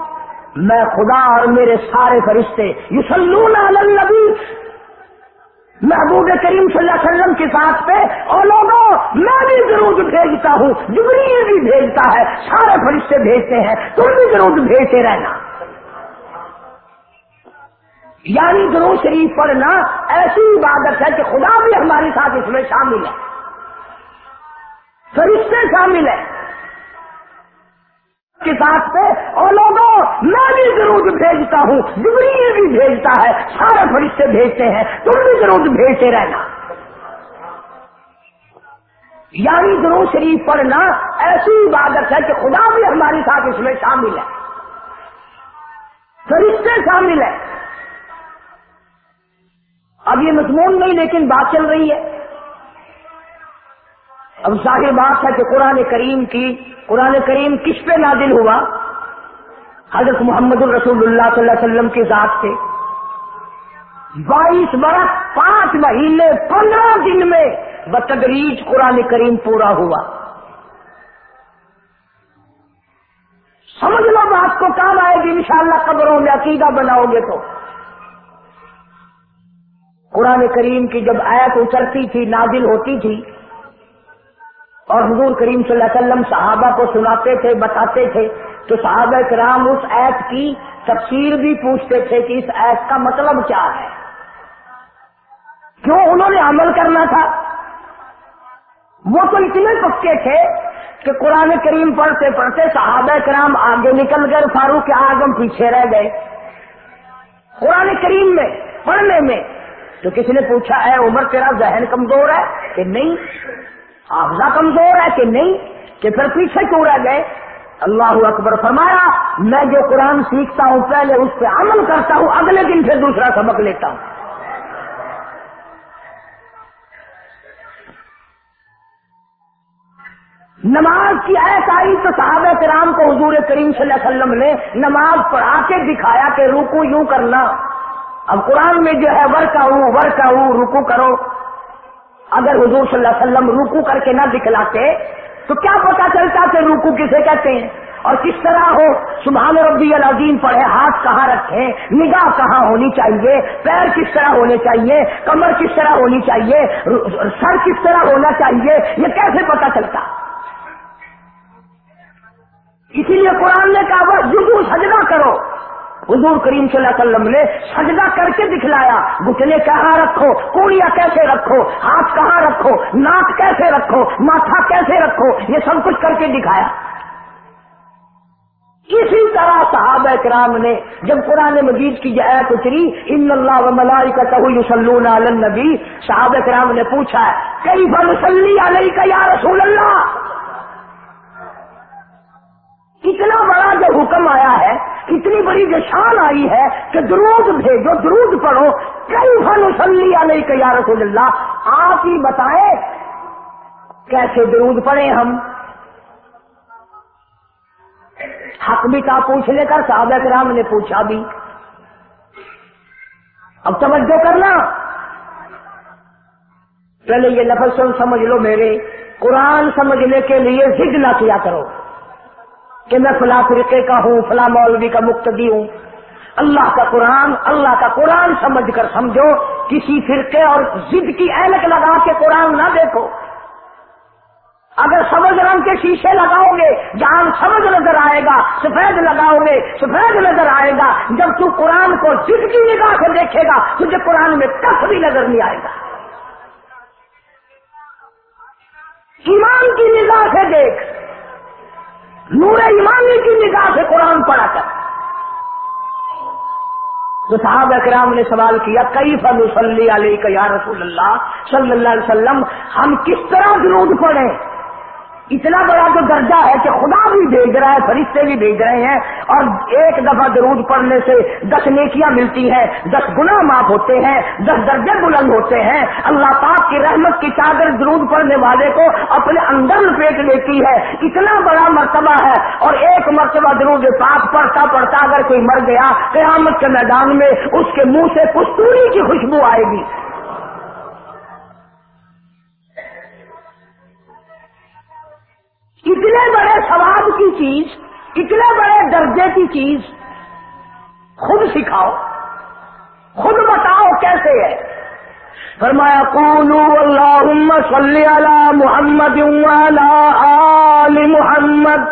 میں خدا اور میرے سارے فرشتے یوسلون النبی، محبوب کریم صلی اللہ علیہ وسلم کے ساتھ پہ، اور لوگوں، میں بھی ضرور بھیجتا ہوں، جبریل بھی بھیجتا ہے، سارے فرشتے بھیجتے ہیں، تم بھی ضرور بھیجتے رہنا۔ یعنی ضرور شریف پڑھنا ایسی عبادت ہے کہ خدا بھی ہمارے ساتھ اس میں شامل ہے۔ فرشتے شامل ہیں۔ کے ساتھ پہ اور لوگوں، میں بھی ضرور بھیجتا ہوں، جبریل بھی بھیجتا ہے، سارے فرشتے بھیجتے ہیں، تم بھی ضرور بھیجتے رہنا۔ یعنی ضرور شریف پڑھنا ایسی عبادت ہے کہ خدا بھی ہمارے ساتھ اس میں شامل ہے۔ فرشتے شامل ہے اب یہ مضمون نہیں، لیکن بات چل رہی ہے۔ اب ظاہر بات ہے کہ قرآن کریم کی قرآن کریم کس پہ نازل ہوا؟ حضرت محمد الرسول اللہ صلی اللہ علیہ وسلم کی ذات سے بائیس برس، پانچ مہینے، پندرہ دن میں بتدریج قرآن کریم پورا ہوا۔ سمجھ لو بات کو کام آئے گی، انشاءاللہ قبروں میں عقیدہ بناؤ گے تو۔ قرآن کریم کی جب آیت اترتی تھی، نازل ہوتی تھی اور حضور کریم صلی اللہ علیہ وسلم صحابہ کو سناتے تھے، بتاتے تھے۔ تو صحابہ کرام اس ایت کی تفسیر بھی پوچھتے تھے کہ اس ایت کا مطلب کیا ہے۔ کیوں انہوں نے عمل کرنا تھا؟ وہ تو اتنے پکے تھے کہ قرآن کریم پڑھتے پڑھتے صحابہ کرام آگے نکل گئے فاروق آگم پیچھے رہ گئے۔ قرآن کریم میں، پڑھنے میں۔ تو کسی نے پوچھا، اے عمر، تیرا ذہن کمزور ہے کہ نہیں؟ حافظہ کمزور ہے کہ نہیں، کہ پھر پیچھے کیوں رہ گئے؟ اللہ اکبر فرمایا، میں جو قرآن سیکھتا ہوں، پہلے اس پہ عمل کرتا ہوں، اگلے دن پھر دوسرا سبق لیتا ہوں۔ نماز کی ایس آئی تو صحابہ کرام کو حضور کریم صلی اللہ علیہ وسلم نے نماز پڑھا کے دکھایا کہ روکو یوں کرنا۔ اب قرآن میں جو ہے ور کا ہوں ور کا ہوں رکو کرو۔ اگر حضور صلی اللہ علیہ وسلم روکو کر کے نہ دکھلاتے، تو کیا پتا چلتا کہ روکو کسے کہتے ہیں؟ اور کس طرح ہو؟ سبحان ربی العظیم پڑھے، ہاتھ کہاں رکھے؟ نگاہ کہاں ہونی چاہیے؟ پیر کس طرح ہونے چاہیے؟ کمر کس طرح ہونی چاہیے؟ سر کس طرح ہونا چاہیے؟ یہ کیسے پتا چلتا؟ اسی لیے قرآن نے کہا وہ جگو سجدہ کرو حضور کریم صلی اللہ علیہ وسلم نے سجدہ کر کے دکھلایا گٹنے کہاں رکھو، کوڑیاں کیسے رکھو، ہاتھ کہاں رکھو، ناک کیسے رکھو، ماتھا کیسے رکھو، یہ سب کچھ کر کے دکھایا۔ اسی طرح صحابہ کرام نے جب قرآن مجید کی آیت اتری، ان اللہ و ملائی کا یسلون علی النبی صحابہ کرام نے پوچھا کئی بلسلی علیہ کا یا رسول اللہ؟ اتنا بڑا جو حکم آیا ہے اتنی بڑی جو شان آئی ہے کہ درود بھیجو، درود پڑھو۔ کئی فن وسلی علیہ یا رسول اللہ؟ آپ ہی بتائیں کیسے درود پڑھیں ہم؟ حق بھی کا پوچھنے کر، صحابہ کرام نے پوچھا بھی۔ اب توجہ کرنا۔ پہلے یہ لفظ سمجھ لو میرے۔ قرآن سمجھنے کے لیے ضد نہ کیا کرو۔ کہ میں فلاں فرقے کا ہوں، فلاں مولوی کا مقتدی ہوں۔ اللہ کا قرآن، اللہ کا قرآن سمجھ کر سمجھو، کسی فرقے اور ضد کی اینک لگا کے قرآن نہ دیکھو۔ اگر سمجھ رنگ کے شیشے لگاؤ گے جہاں سمجھ نظر آئے گا، سفید لگاؤ گے، سفید نظر آئے گا۔ جب تو قرآن کو ضد کی نگاہ سے دیکھے گا، تجھے قرآن میں کس بھی نظر نہیں آئے گا۔ ایمان کی نگاہ سے دیکھ۔ نور ایمانی کی نگاہ سے قرآن پڑھا کر۔ تو صاحب اکرام نے سوال کیا کئی فن صلی علیہ یا رسول اللہ؟ صلی اللہ علیہ وسلم، ہم کس طرح درود پڑھیں؟ اتنا بڑا جو درجہ ہے کہ خدا بھی بھیج رہا ہے، فرشتے بھی بھیج رہے ہیں اور ایک دفعہ درود پڑھنے سے دس نیکیاں ملتی ہیں، دس گنا معاف ہوتے ہیں، دس درجے بلند ہوتے ہیں۔ اللہ پاک کی رحمت کی چادر درود پڑھنے والے کو اپنے اندر لپیٹ لیتی ہے۔ اتنا بڑا مرتبہ ہے اور ایک مرتبہ درود پاک پڑھتا پڑھتا اگر کوئی مر گیا، قیامت کے میدان میں اس کے منہ سے کستوری کی خوشبو آئے گی۔ اتنے بڑے ثواب کی چیز، اتنے بڑے درجے کی چیز، خود سکھاؤ، خود بتاؤ کیسے ہے؟ فرمایا، قولوا اللهم صل على محمد آل محمد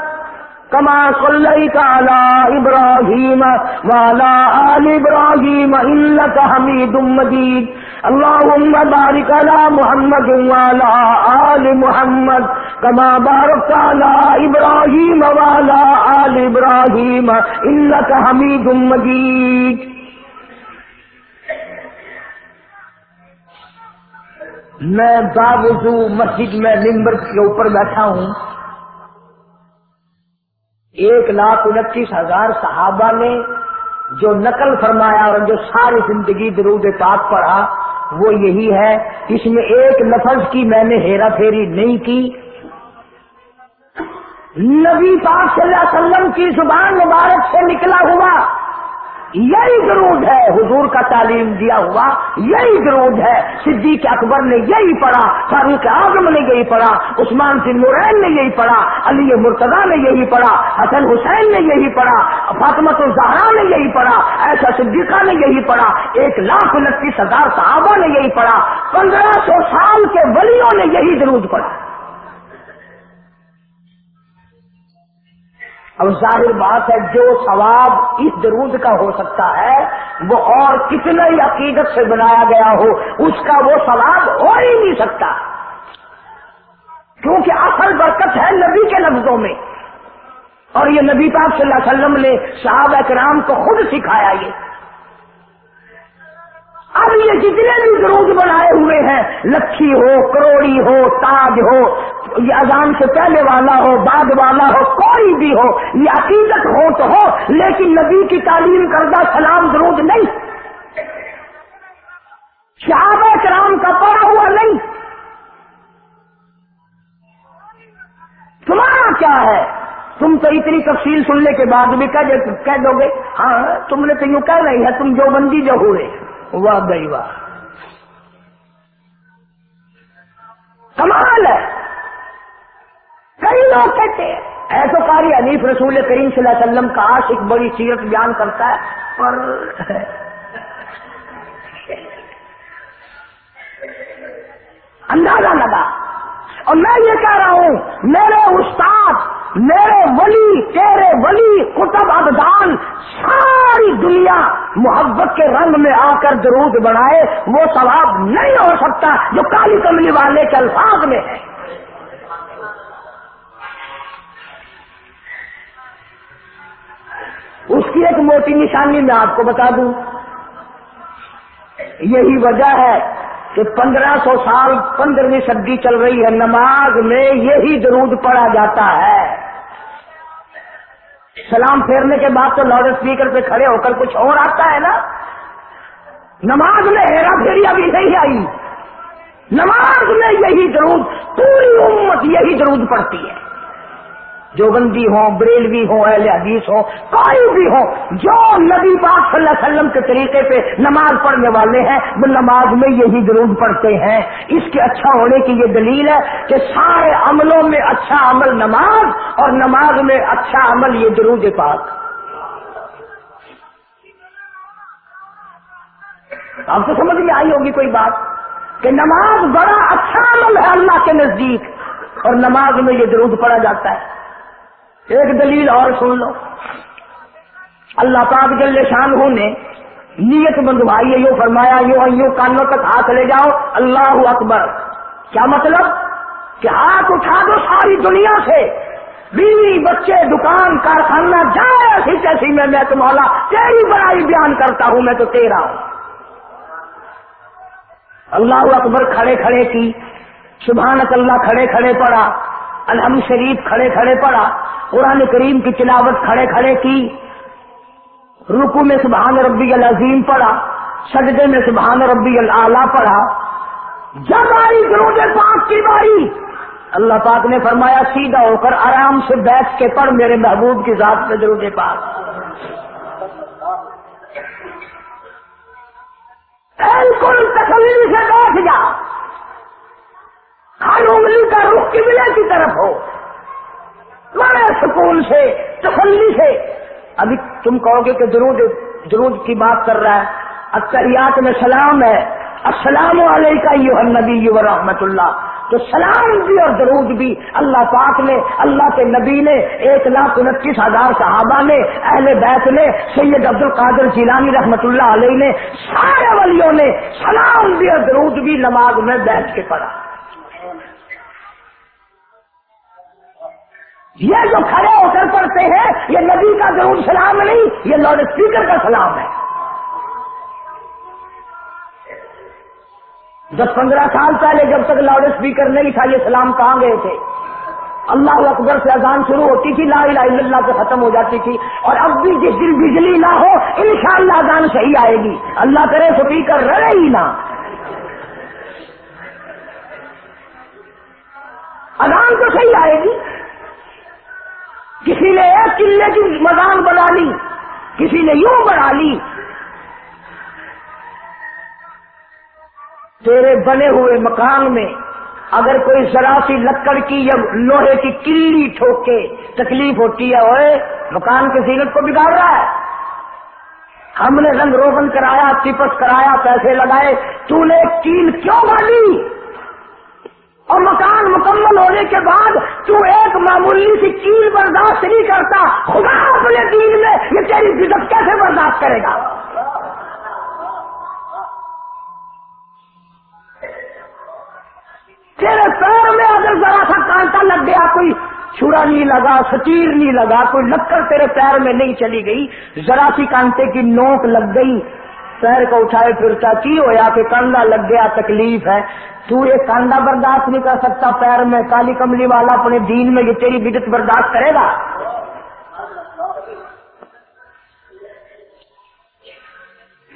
كما صليت على إبراهيم وعلى آل إبراهيم إنك حميد مجيد اللهم بارك على محمد وعلى آل محمد كما باركت على إبراهيم وعلى آل إبراهيم إنك حميد مجيد میں باوضو مسجد میں ممبر کے اوپر بیٹھا ہوں۔ ایک لاکھ انتیس ہزار صحابہ نے جو نقل فرمایا اور جو ساری زندگی درود پاک پڑھا وہ یہی ہے، اس میں ایک لفظ کی میں نے ہیرا پھیری نہیں کی۔ نبی پاک صلی اللہ علیہ وسلم کی زبان مبارک سے نکلا ہوا۔ یہی درود ہے، حضور کا تعلیم دیا ہوا، یہی درود ہے۔ صدیق اکبر نے یہی پڑھا، فاروق اعظم نے یہی پڑھا، عثمان سن مرین نے یہی پڑھا، علی مرتضی نے یہی پڑھا، حسن حسین نے یہی پڑھا فاطمت الزہرا نے یہی پڑھا ایسا صدیقہ نے یہی پڑھا، ایک لاکھ انتیس ہزار صحابہ نے یہی پڑھا، پندرہ سو سال کے ولیوں نے یہی درود پڑھا۔ اب ظاہر بات ہے جو ثواب اس درود کا ہو سکتا ہے، وہ اور کتنے ہی عقیدت سے بنایا گیا ہو، اس کا وہ ثواب ہو ہی نہیں سکتا۔ کیونکہ اصل برکت ہے نبی کے لفظوں میں۔ اور یہ نبی پاک صلی اللہ علیہ وسلم نے صحابہ کرام کو خود سکھایا یہ۔ اب یہ جتنے بھی درود بنائے ہوئے ہیں، لکھی ہو، کروڑی ہو، تاج ہو یہ اذان سے پہلے والا ہو، بعد والا ہو، کوئی بھی ہو، یہ عقیدت ہو تو ہو، لیکن نبی کی تعلیم کردہ سلام درود نہیں۔ صحابہ کرام کا پڑا ہوا نہیں۔ تمہارا کیا ہے؟ تم تو اتنی تفصیل سننے کے بعد بھی کہہ دو گے ہاں تم نے تو یوں کہہ رہی ہے، تم جو بندی جو ہوئے واہ گئی واہ۔ کمال ہے۔ کئی لوگ کہتے ہیں ایسو کاری حنیف رسول کریم صلی اللہ علیہ وسلم کا ایک بڑی سیرت بیان کرتا ہے، پر اندازہ لگا۔ اور میں یہ کہہ رہا ہوں، میرے استاد، میرے ولی، تیرے ولی کتب ابدان، ساری دنیا محبت کے رنگ میں آ کر درود بنائے وہ ثواب نہیں ہو سکتا جو کالی کملی والے کے الفاظ میں ہے۔ اس کی ایک موٹی نشانی میں آپ کو بتا دوں۔ یہی وجہ ہے کہ پندرہ سو سال پندرہویں صدی چل رہی ہے، نماز میں یہی درود پڑا جاتا ہے۔ سلام پھیرنے کے بعد تو لاؤڈ اسپیکر پہ کھڑے ہو کر کچھ اور آتا ہے نا۔ نماز میں ہیرا پھیری ابھی نہیں آئی۔ نماز میں یہی درود، پوری امت یہی درود پڑتی ہے۔ جو بندی ہو بریلوی ہو اہل حدیث ہو کوئی بھی ہو جو نبی پاک صلی اللہ علیہ وسلم کے طریقے پہ نماز پڑھنے والے ہیں، وہ نماز میں یہی درود پڑھتے ہیں۔ اس کے اچھا ہونے کی یہ دلیل ہے کہ سارے عملوں میں اچھا عمل نماز اور نماز میں اچھا عمل یہ درود پاک۔ آپ کو سمجھ میں آئی ہوگی کوئی بات؟ کہ نماز بڑا اچھا عمل ہے اللہ کے نزدیک اور نماز میں یہ درود پڑا جاتا ہے۔ ایک دلیل اور سن لو۔ اللہ پاک جل شان نے نیت بندھوائی ہے، یوں فرمایا، یوں یوں کانوں تک ہاتھ لے جاؤ۔ اللہ اکبر۔ کیا مطلب؟ کہ ہاتھ اٹھا دو ساری دنیا سے۔ بیوی، بچے، دکان، کارخانہ، جائے ایسی کیسی میں میں تو مولا تیری بڑائی بیان کرتا ہوں، میں تو تیرا ہوں۔ اللہ اکبر کھڑے کھڑے کی، سبحانک اللہ کھڑے کھڑے پڑا الحمد شریف کھڑے کھڑے پڑا قرآن کریم کی تلاوت کھڑے کھڑے کی۔ رکو میں سبحان ربی العظیم پڑھا، سجدے میں سبحان ربی العلیٰ پڑھا۔ جب آئی درود پاک کی باری، اللہ پاک نے فرمایا، سیدھا ہو کر آرام سے بیٹھ کے پڑھ میرے محبوب کی ذات پہ درود پاک۔ بالکل تسلی سے بیٹھ جا۔ ہر انگلی کا رخ قبلے کی طرف ہو۔ بڑے سکون سے، تسلی سے۔ ابھی تم کہو گے کہ درود درود کی بات کر رہا ہے۔ اکثریات میں سلام ہے۔ السلام علیکم نبی و رحمت اللہ۔ تو سلام بھی اور درود بھی اللہ پاک نے، اللہ کے نبی نے، ایک لاکھ انتیس ہزار صحابہ نے، اہل بیت نے، سید عبد القادر جیلانی رحمت اللہ علیہ نے، سارے ولیوں نے سلام بھی اور درود بھی نماز میں بیٹھ کے پڑھا۔ یہ جو کھڑے ہو کر پڑھتے ہیں، یہ نبی کا ضرور سلام نہیں، یہ لاؤڈ اسپیکر کا سلام ہے۔ دس پندرہ سال پہلے جب تک لاؤڈ اسپیکر نہیں تھا، یہ سلام کہاں گئے تھے؟ اللہ اکبر سے اذان شروع ہوتی تھی، لا الہ الا اللہ سے ختم ہو جاتی تھی۔ اور اب بھی جس دن بجلی نہ ہو، انشاءاللہ اذان صحیح آئے گی۔ اللہ کرے اسپیکر رہے ہی نہ۔ اذان تو صحیح آئے گی۔ کسی نے ایک قلعے کی مکان بنا لی، کسی نے یوں بنا لی، تیرے بنے ہوئے مکان میں اگر کوئی ذرا سی لکڑ کی یا لوہے کی کلی ٹھوکے تکلیف ہوتی ہے اور مکان کے زینت کو بگاڑ رہا ہے۔ ہم نے رنگ روغن کرایا ٹپس کرایا، پیسے لگائے، تو نے کیل کیوں باندھی اور مکان مکمل ہونے کے بعد تو ایک معمولی سی چیز برداشت نہیں کرتا، خدا اپنے دین میں یہ تیری عزت کیسے برداشت کرے گا؟ تیرے پیر میں اگر ذرا سا کانٹا لگ گیا، کوئی چھڑا نہیں لگا، سٹیر نہیں لگا، کوئی لکڑ تیرے پیر میں نہیں چلی گئی، ذرا سی کانٹے کی نوک لگ گئی پیر کو اٹھائے پھرتا، کی ہوا کہ کانڈا لگ گیا، تکلیف ہے۔ تو یہ کانڈا برداشت نہیں کر سکتا، پیر میں کالی کملی والا اپنے دین میں یہ تیری بدت برداشت کرے گا۔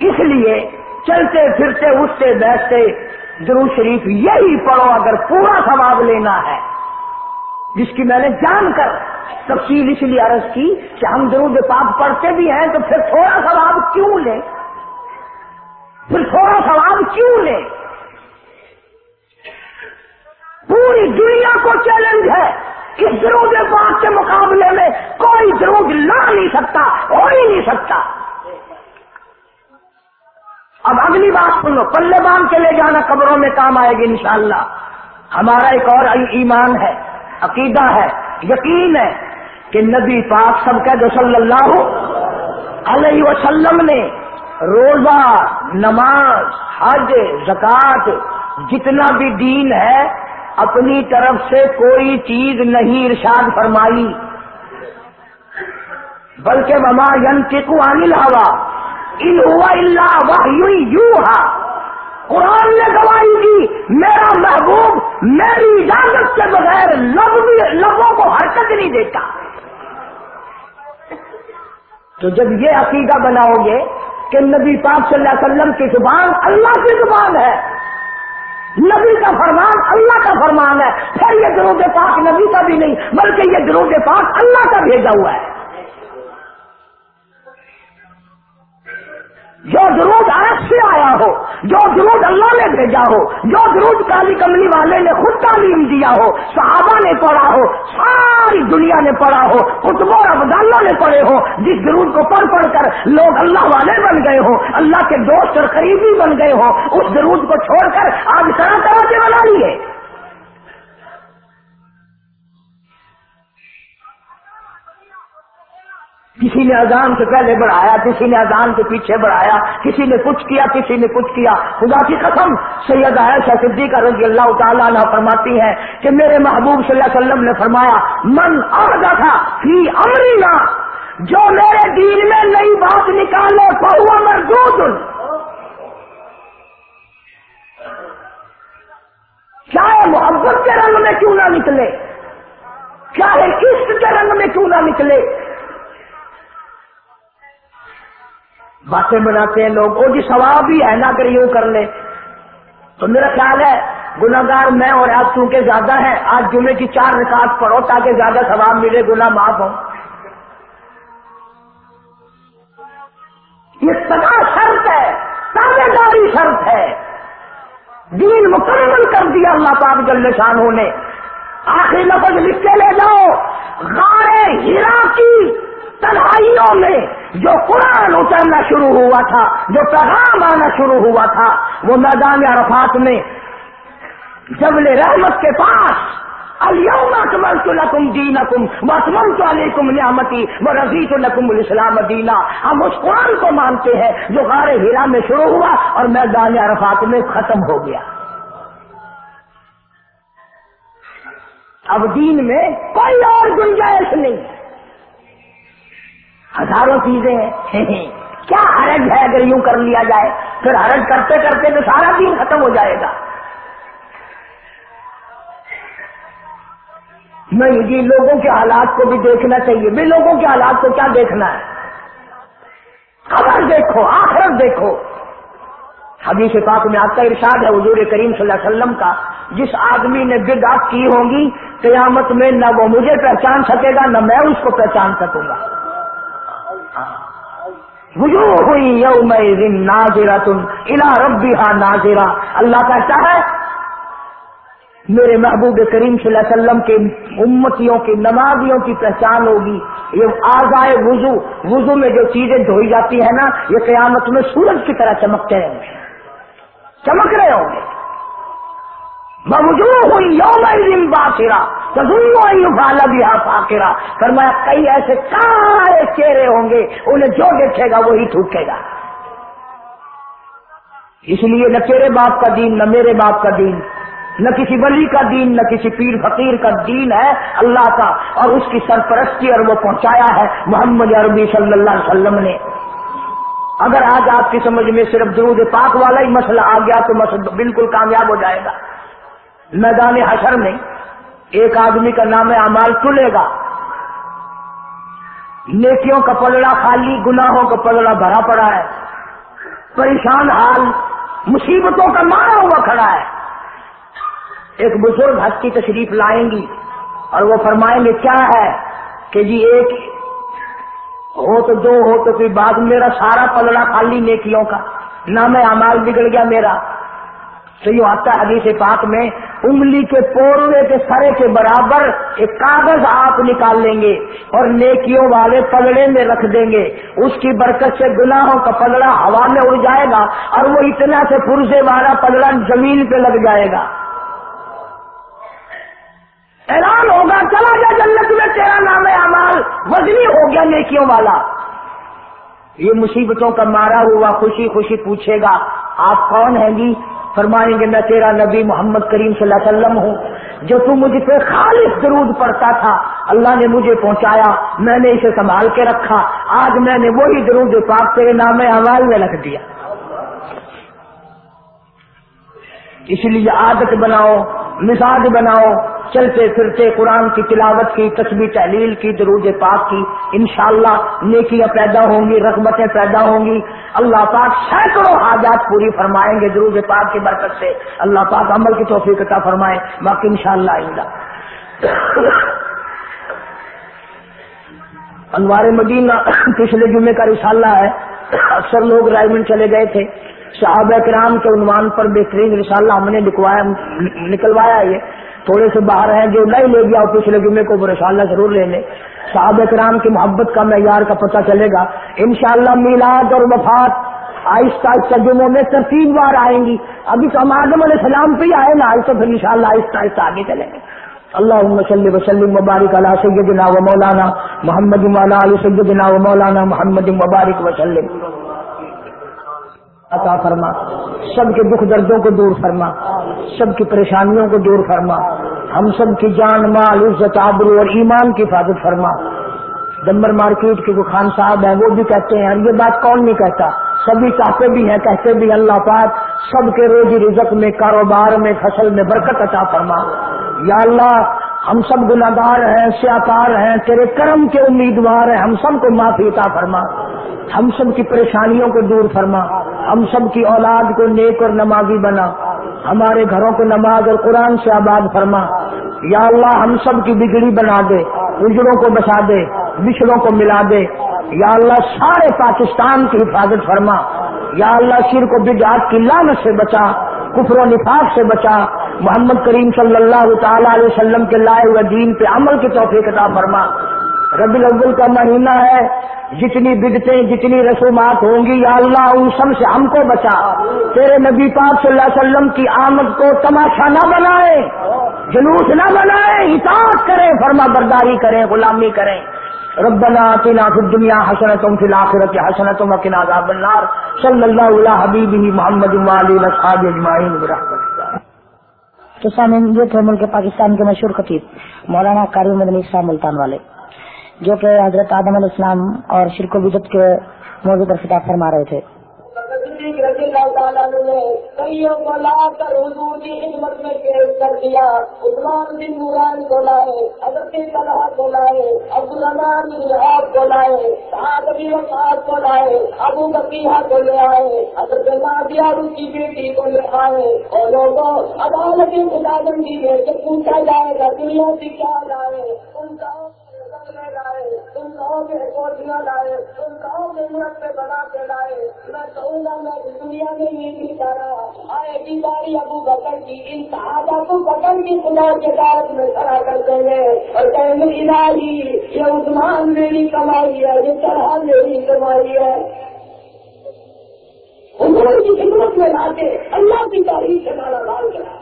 اس لیے چلتے پھرتے، اٹھتے بیٹھتے درو شریف یہی پڑھو، اگر پورا ثواب لینا ہے۔ جس کی میں نے جان کر تفصیل اس لیے عرض کی کہ ہم درود پاک پڑھتے بھی ہیں تو پھر تھوڑا ثواب کیوں لیں؟ پھر تھوڑا ثواب کیوں لیں پوری دنیا کو چیلنج ہے کہ درود پاک کے مقابلے میں کوئی درود لا نہیں سکتا، ہو ہی نہیں سکتا۔ اب اگلی بات سنو، پلے باندھ کے لے جانا قبروں میں کام آئے گی انشاءاللہ۔ ہمارا ایک اور ایمان ہے، عقیدہ ہے، یقین ہے کہ نبی پاک سب کا جو صلی اللہ علیہ وسلم نے روزہ، نماز، حج، زکات، جتنا بھی دین ہے، اپنی طرف سے کوئی چیز نہیں ارشاد فرمائی۔ بلکہ مما ین چیکو انل ہوا ان ہوا اللہ وہ یوں قرآن نے گواہی دی، میرا محبوب میری اجازت کے بغیر لب لبوں کو حرکت نہیں دیتا۔ تو جب یہ عقیدہ بناؤ گے کہ نبی پاک صلی اللہ علیہ وسلم کی زبان اللہ کی زبان ہے۔ نبی کا فرمان اللہ کا فرمان ہے۔ پھر یہ درود پاک نبی کا بھی نہیں، بلکہ یہ درود پاک اللہ کا بھیجا ہوا ہے۔ جو درود عرب سے آیا ہو، جو درود اللہ نے بھیجا ہو، جو درود کالی کملی والے نے خود تعلیم دیا ہو، صحابہ نے پڑھا ہو، ساری دنیا نے پڑھا ہو خطبوں ابدالوں نے پڑھے ہو، جس درود کو پڑھ پڑھ کر لوگ اللہ والے بن گئے ہو، اللہ کے دوست اور قریبی بن گئے ہو، اس درود کو چھوڑ کر آج طرح طرح سے بنا لیے۔ کسی نے اذان سے پہلے بڑھایا، کسی نے اذان کے پیچھے بڑھایا، کسی نے کچھ کیا، کسی نے کچھ کیا۔ خدا کی قسم، سید عائشہ صدیقہ رضی اللہ تعالیٰ عنہ فرماتی ہے کہ میرے محبوب صلی اللہ علیہ وسلم نے فرمایا، من آگا تھا فی امرینا جو میرے دین میں نئی بات نکالے پہوا مردود. چاہے محبت کے رنگ میں کیوں نہ نکلے، چاہے عشق کے رنگ میں کیوں نہ نکلے باتیں بناتے ہیں لوگ وہ جی ثواب بھی ہے نہ کر یوں کر لے تو میرا خیال ہے گناگار میں اور آپ چونکہ زیادہ ہے آج جمعے کی چار رکعت پڑھو تاکہ زیادہ ثواب ملے گنا معاف ہو یہ سدا شرط ہے تابے داری شرط ہے۔ دین مکمل کر دیا اللہ پاک جل شانوں نے۔ آخری لفظ لکھ کے لے جاؤ۔ غارے ہیرا کی تنہائیوں میں جو قرآن اترنا شروع ہوا تھا، جو پیغام آنا شروع ہوا تھا، وہ میدان عرفات میں جبل رحمت کے پاس، اليوم اکملت لکم دینکم واتممت علیکم نعمتی ورضیت لکم الاسلام دینا۔ ہم اس قرآن کو مانتے ہیں جو غار ہیرا میں شروع ہوا اور میدان عرفات میں ختم ہو گیا۔ اب دین میں کوئی اور گنجائش نہیں۔ ہزاروں چیزیں ہیں۔ کیا حرج ہے اگر یوں کر لیا جائے؟ پھر حرج کرتے کرتے تو سارا دین ختم ہو جائے گا۔ نہیں جی لوگوں کے حالات کو بھی دیکھنا چاہیے۔ بھی لوگوں کے حالات کو کیا دیکھنا ہے؟ خبر دیکھو، آخرت دیکھو۔ حدیث پاک میں آتا ارشاد ہے حضور کریم صلی اللہ علیہ وسلم کا، جس آدمی نے بدعت کی ہوگی قیامت میں نہ وہ مجھے پہچان سکے گا، نہ میں اس کو پہچان سکوں گا۔ ہوئی یوم ناظرہ تم الا ربی ہاں اللہ کہتا ہے، میرے محبوب کریم صلی اللہ علیہ وسلم کے امتیوں کی نمازیوں کی پہچان ہوگی۔ یہ آزائے وضو وضو میں جو چیزیں دھوئی جاتی ہے نا، یہ قیامت میں سورج کی طرح چمکتے ہوں گے۔ چمک رہے ہوں گے۔ ہوئی یوم باخرا بالا بھی فاقرا فرمایا، کئی ایسے سارے چہرے ہوں گے، انہیں جو دیکھے گا وہی تھوکے گا۔ اس لیے نہ تیرے باپ کا دین، نہ میرے باپ کا دین، نہ کسی ولی کا دین، نہ کسی پیر فقیر کا دین ہے اللہ کا، اور اس کی سرپرستی اور وہ پہنچایا ہے محمد عربی صلی اللہ علیہ وسلم نے۔ اگر آج آپ کی سمجھ میں صرف درود پاک والا ہی مسئلہ آ گیا تو مسئلہ بالکل کامیاب ہو جائے گا۔ میدان حشر میں ایک آدمی کا نام امال تلے گا۔ نیکیوں کا پلڑا خالی، گناہوں کا پلڑا بھرا پڑا ہے۔ پریشان حال، مصیبتوں کا مارا ہوا کھڑا ہے۔ ایک بزرگ ہستی تشریف لائیں گی اور وہ فرمائیں گے، کیا ہے؟ کہ جی ایک ہو تو دو ہو تو کوئی بات میرا سارا پلڑا خالی نیکیوں کا۔ نہ میں امال بگڑ گیا میرا۔ تو یوں آتا حدیث پاک میں، انگلی کے پوروے کے سرے کے برابر ایک کاغذ آپ نکال لیں گے اور نیکیوں والے پلڑے میں رکھ دیں گے۔ اس کی برکت سے گناہوں کا پلڑا ہوا میں اڑ جائے گا اور وہ اتنا سے پرزے والا پلڑا زمین پہ لگ جائے گا۔ اعلان ہوگا، چلا گیا جنت میں، تیرا نام امال وزنی ہو گیا نیکیوں والا۔ یہ مصیبتوں کا مارا ہوا خوشی خوشی پوچھے گا، آپ کون ہیں جی؟ فرمائیں گے، میں تیرا نبی محمد کریم صلی اللہ علیہ وسلم ہوں، جو تو مجھ سے خالص درود پڑتا تھا، اللہ نے مجھے پہنچایا، میں نے اسے سنبھال کے رکھا، آج میں نے وہی درود پاک تیرے نام حوال میں رکھ دیا۔ اس لیے عادت بناؤ مزاج بناؤ چلتے پھرتے قرآن کی تلاوت کی تصویر تحلیل کی درود پاک کی، انشاءاللہ نیکیاں پیدا ہوں گی، رغبتیں پیدا ہوں گی۔ اللہ پاک سینکڑوں حاجات پوری فرمائیں گے درود پاک کی برکت سے۔ اللہ پاک عمل کی توفیق عطا فرمائے۔ باقی انشاءاللہ آئندہ۔ انوار مدینہ پچھلے جمعے کا رسالہ ہے۔ اکثر لوگ رائے منڈ چلے گئے تھے۔ صحابہ کرام کے عنوان پر بہترین رسالہ ہم نے لکھوایا، نکلوایا یہ۔ تھوڑے سے باہر ہیں جو نہیں لے گیا پچھلے جمعے کو وہ ضرور لے لیں صحابہ کرام کی محبت کا معیار کا پتہ چلے گا۔ انشاءاللہ میلاد اور وفات آہستہ آہستہ جمعوں میں ترتیب بار آئیں گی۔ ابھی تو ہم آدم علیہ السلام پہ ہی آئے نا، آج تو پھر ان شاء اللہ آہستہ آہستہ آگے چلیں گے۔ اللہ صلی وسلم مبارک علی سیدنا و مولانا محمد والا علی سیدنا و مولانا محمد مبارک وسلم۔ عطا فرما۔ سب کے دکھ دردوں کو دور فرما۔ سب کی پریشانیوں کو دور فرما۔ ہم سب کی جان، مال، عزت، آبرو اور ایمان کی حفاظت فرما۔ دمبر مارکیٹ کے جو خان صاحب ہیں، وہ بھی کہتے ہیں یہ بات کون نہیں کہتا؟ سبھی چاہتے بھی ہیں، کہتے بھی اللہ پاک سب کے روزی رزق میں، کاروبار میں، فصل میں برکت عطا فرما۔ یا اللہ ہم سب گناگار ہیں، سیاکار ہیں، تیرے کرم کے امیدوار ہیں، ہم سب کو معافی عطا فرما۔ ہم سب کی پریشانیوں کو دور فرما۔ ہم سب کی اولاد کو نیک اور نمازی بنا۔ ہمارے گھروں کو نماز اور قرآن سے آباد فرما۔ یا اللہ، ہم سب کی بگڑی بنا دے، اجڑوں کو بچا دے بچڑوں کو ملا دے۔ یا اللہ، سارے پاکستان کی حفاظت فرما۔ یا اللہ سر کو بدعات کی لانت سے بچا، کفر و نفاق سے بچا۔ محمد کریم صلی اللہ تعالی علیہ وسلم کے لائے ہوئے دین پہ عمل کی توفیق عطا فرما۔ ربی الاول کا مہینہ ہے۔ جتنی بدتیں، جتنی رسومات ہوں گی، یا اللہ، ان سب سے ہم کو بچا۔ تیرے نبی پاک صلی اللہ علیہ وسلم کی آمد کو تماشا نہ بنائے، جلوس نہ بنائے، اطاعت کریں فرما برداری کریں غلامی کریں ربنا آتنا فی الدنیا حسنتم فی الاخرت حسنتم وقنا عذاب النار۔ صلی اللہ علیہ حبیبہ محمد وعلی اصحاب اجمعین برحمتک۔ تو سامن یہ تھے ملک پاکستان کے مشہور خطیب، مولانا کاری مدنی شاہ ملتان والے۔ جو کہ حضرت آدم علیہ السلام اور شرک و بدت کے موضوع پر خطاب فرما رہے تھے۔ رضی اللہ تعالیٰ نے کئیوں کو لا کر حضور کی خدمت میں پیش کر دیا۔ عثمان بن نوران کو لائے، حضرت طلحہ کو لائے عبد الرحمان بن رحاب کو لائے، سعد بن وقاص کو لائے، ابو بقیہ کو لے آئے، حضرت نادیہ کی بیٹی کو لے آئے۔ اور لوگوں، عدالت خدا بندی ہے کہ پوچھا جائے گا، دنیا سے کیا لائے؟ ان کا لائے، تم لوگوں کے کوٹیاں لائے، تم لوگوں کے مرت پہ بنا کے لائے میں کہوں گا، میں اس دنیا میں یہ نہیں کر رہا۔ آئے گی باری ابو بکر کی، ان صحابہ کو بکر کی خدا کے دارت میں کھڑا کر دیں گے اور کہیں گے الہی، یہ عثمان میری کمائی ہے یہ طرح میری کمائی ہے انہوں کی خدمت میں لا کے اللہ کی تاریخ سے مالا مال کرا۔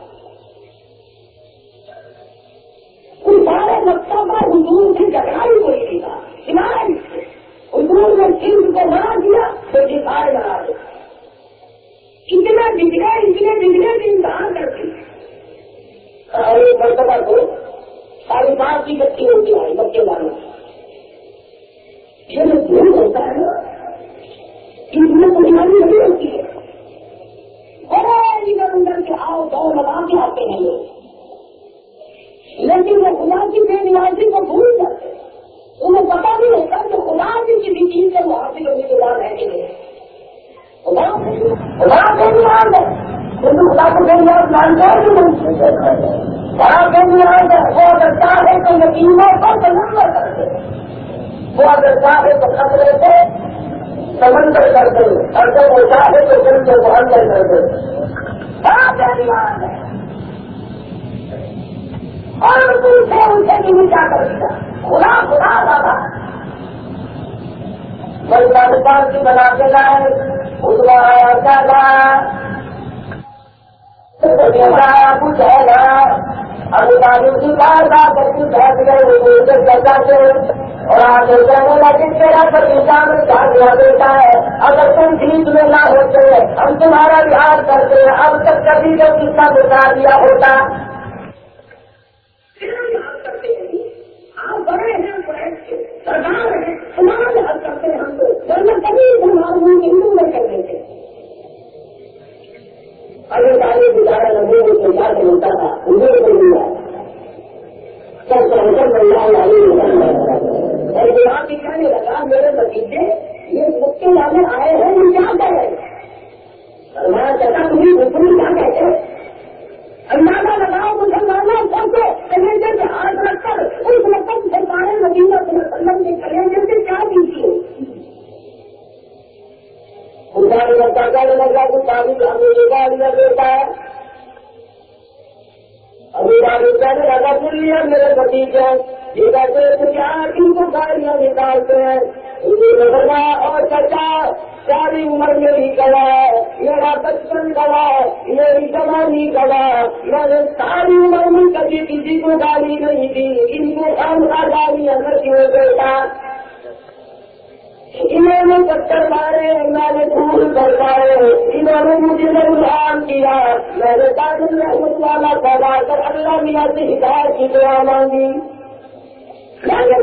ان سارے لگتا کا حضور کی جگہ ہی کوئی نہیں تھا حضور نے سندھ کو بنا دیا تو دکھائے لگا دیا۔ اتنے بگڑے اتنے بگڑے بھی امتحان کرتے ایک مرتبہ کو ساڑھے پانچ کی بچی ہوتی ہے، بچے والوں یہ جو دھول ہوتا ہے نا اس میں بنیادی نہیں ہوتی ہے۔ بڑے ادھر اندر کے آؤ دو لگا کے آتے ہیں لوگ۔ لیکن وہ خدا کی بے نوازی کو بھول جاتے ہیں۔ انہیں پتا نہیں ہوتا کہ خدا کی کسی چیز سے وہ حاصل ہونے کے بعد ہے کہ نہیں، خدا خدا بے ہے۔ لیکن خدا کو بے نواز مانتے ہیں کہ نہیں بڑا بے نواز ہے وہ اگر چاہے تو یقینوں پر سمندر کرتے وہ اگر چاہے تو خطرے سے سمندر کرتے اور جب وہ چاہے تو دل سے وہ اندر کرتے بڑا بے نواز ہے۔ اور دوسرے ان سے بھی کیا کر دیا خدا خدا دادا بڑی پاکستان کی بنا کے لائے۔ اس کا کچھ ہے گا ابھی تعلیم کی بار بار بیٹھ گئے چرچا سے اور آگے کہنے لگے، تیرا پر انسان کیا دیا دیتا ہے۔ اگر تم ٹھیک میں نہ ہوتے، ہم تمہارا بہار کرتے اب تک کبھی جب کس کا بتا دیا ہوتا بڑے ہیں سرکار ہے سماج حل کرتے ہیں ہم لوگ ورنہ کبھی ہمارے ملک ہندو میں کر دیتے اگلے سارے گزارا لگے وہ سرکار سے ملتا تھا۔ انہیں کو ملا سب سمجھ اور یہاں بھی کہنے لگا، میرے بتیجے یہ مکے والے آئے ہیں، یہ کیا کرے ہمارا چچا مجھے حکم کیا کہتے ہیں؟ اندازہ لگاؤ مسلمانوں سب کو کلیجے سے ہاتھ رکھ کر اس وقت سرکار مدینہ وسلم کے کلیجے سے کیا دیجیے خدا نے لگتا لگا کہ تعلیم ہمیں دیتا ہے ابھی گاڑی لگا سن لیا، میرے بتیجے یہ کہتے ہیں کیا ان کو گاڑیاں نکالتے ہیں۔ لگا اور چچا ساری عمر میری گوا میرا بچپن گوا میری جوانی گوا میں نے ساری عمر میں کبھی کسی کو گاڑی نہیں دی ان کو کام کا گاڑی اندر کیوں دیتا انہوں نے پتھر مارے میں نے دھول برسائے انہوں نے مجھے نقصان کیا میں نے تعلیم رحمت والا پیدا کر اللہ میاں سے ہدایت کی دعا مانگی میں نے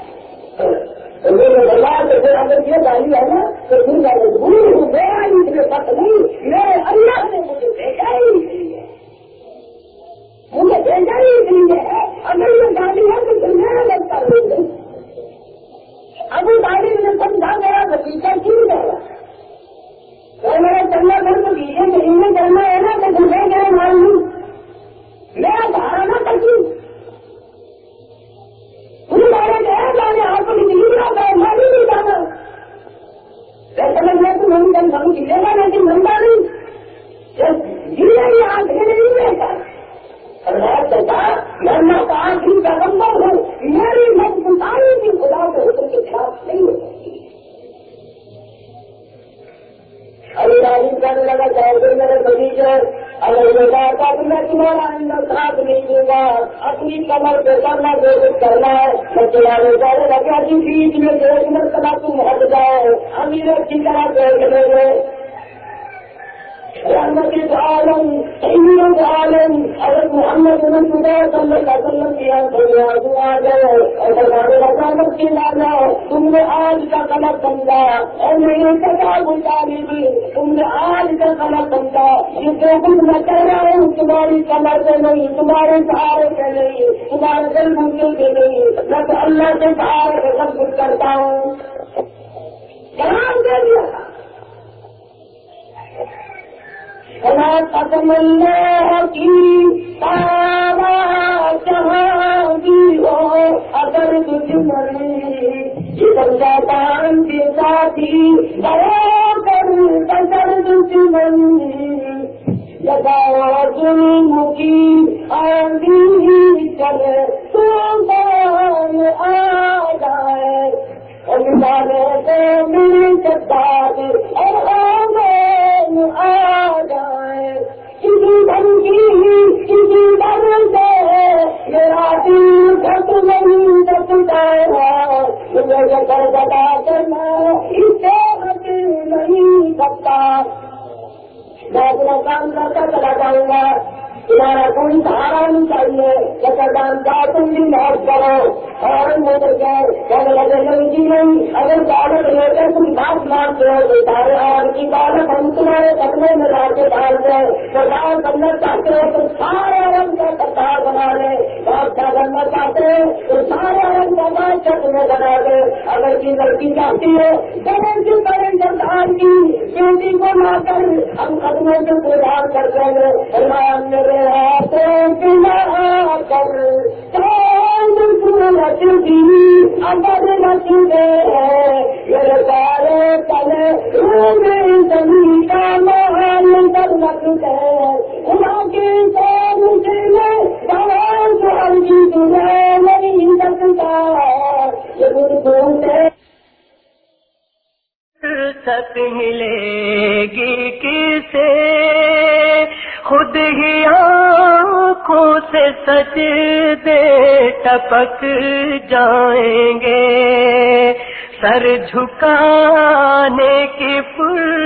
کی قیمت ہوئی ہے جگہ تو خدا ہے۔ سارے ایسے مجبور ہوں میرا مجھے پت نہیں۔ میرے اللہ نے مجھے بھیجا ہی نہیں ہے مجھے بھیجا ہی نہیں ہے اگر یہ گاڑی ہے تو پھر میرا لگتا نہیں ابو طالب نے سمجھا میرا نتیجہ کیوں گیا تو میرا چلنا گھر تو دیجیے کہ ان میں کرنا ہے نا، تو گھر گئے معلوم میرا سہارا نہ کرتی سمجھ میں تو سمجھ لے گا لیکن بنتا نہیں گرے آج نہیں رہتا میں آج ہی ہوں میری کی خدا کے حکم کے خلاف نہیں ہو سکتی ابھی راجی کرنے لگا میرے مریض ہے میں تمہارا اندر ساتھ نہیں دوں گا، اپنی کمر پہ کرنا جو کرنا ہے۔ میں چلانے جانے لگا جی بیچ میں ایک مرتبہ تم ہٹ جاؤ امیر اچھی طرح دیکھ لیں گے رحمت عالم سید عالم، حضرت محمد بن خدا صلی اللہ علیہ وسلم کی آنکھوں آ گئے۔ اور سرکار رحمت کے لانا تم نے آج کا غلط سمجھا۔ اور میرے کتاب طالبی تم نے آج کا غلط سمجھا۔ یہ جو کچھ میں کہہ رہا ہوں، تمہاری کمر سے نہیں، تمہارے سہارے سے نہیں، تمہارے دل مجھے سے نہیں۔ میں تو اللہ کے سہارے سے سب کچھ کرتا ہوں۔ کہاں دے دیا هو اگر مندر مکی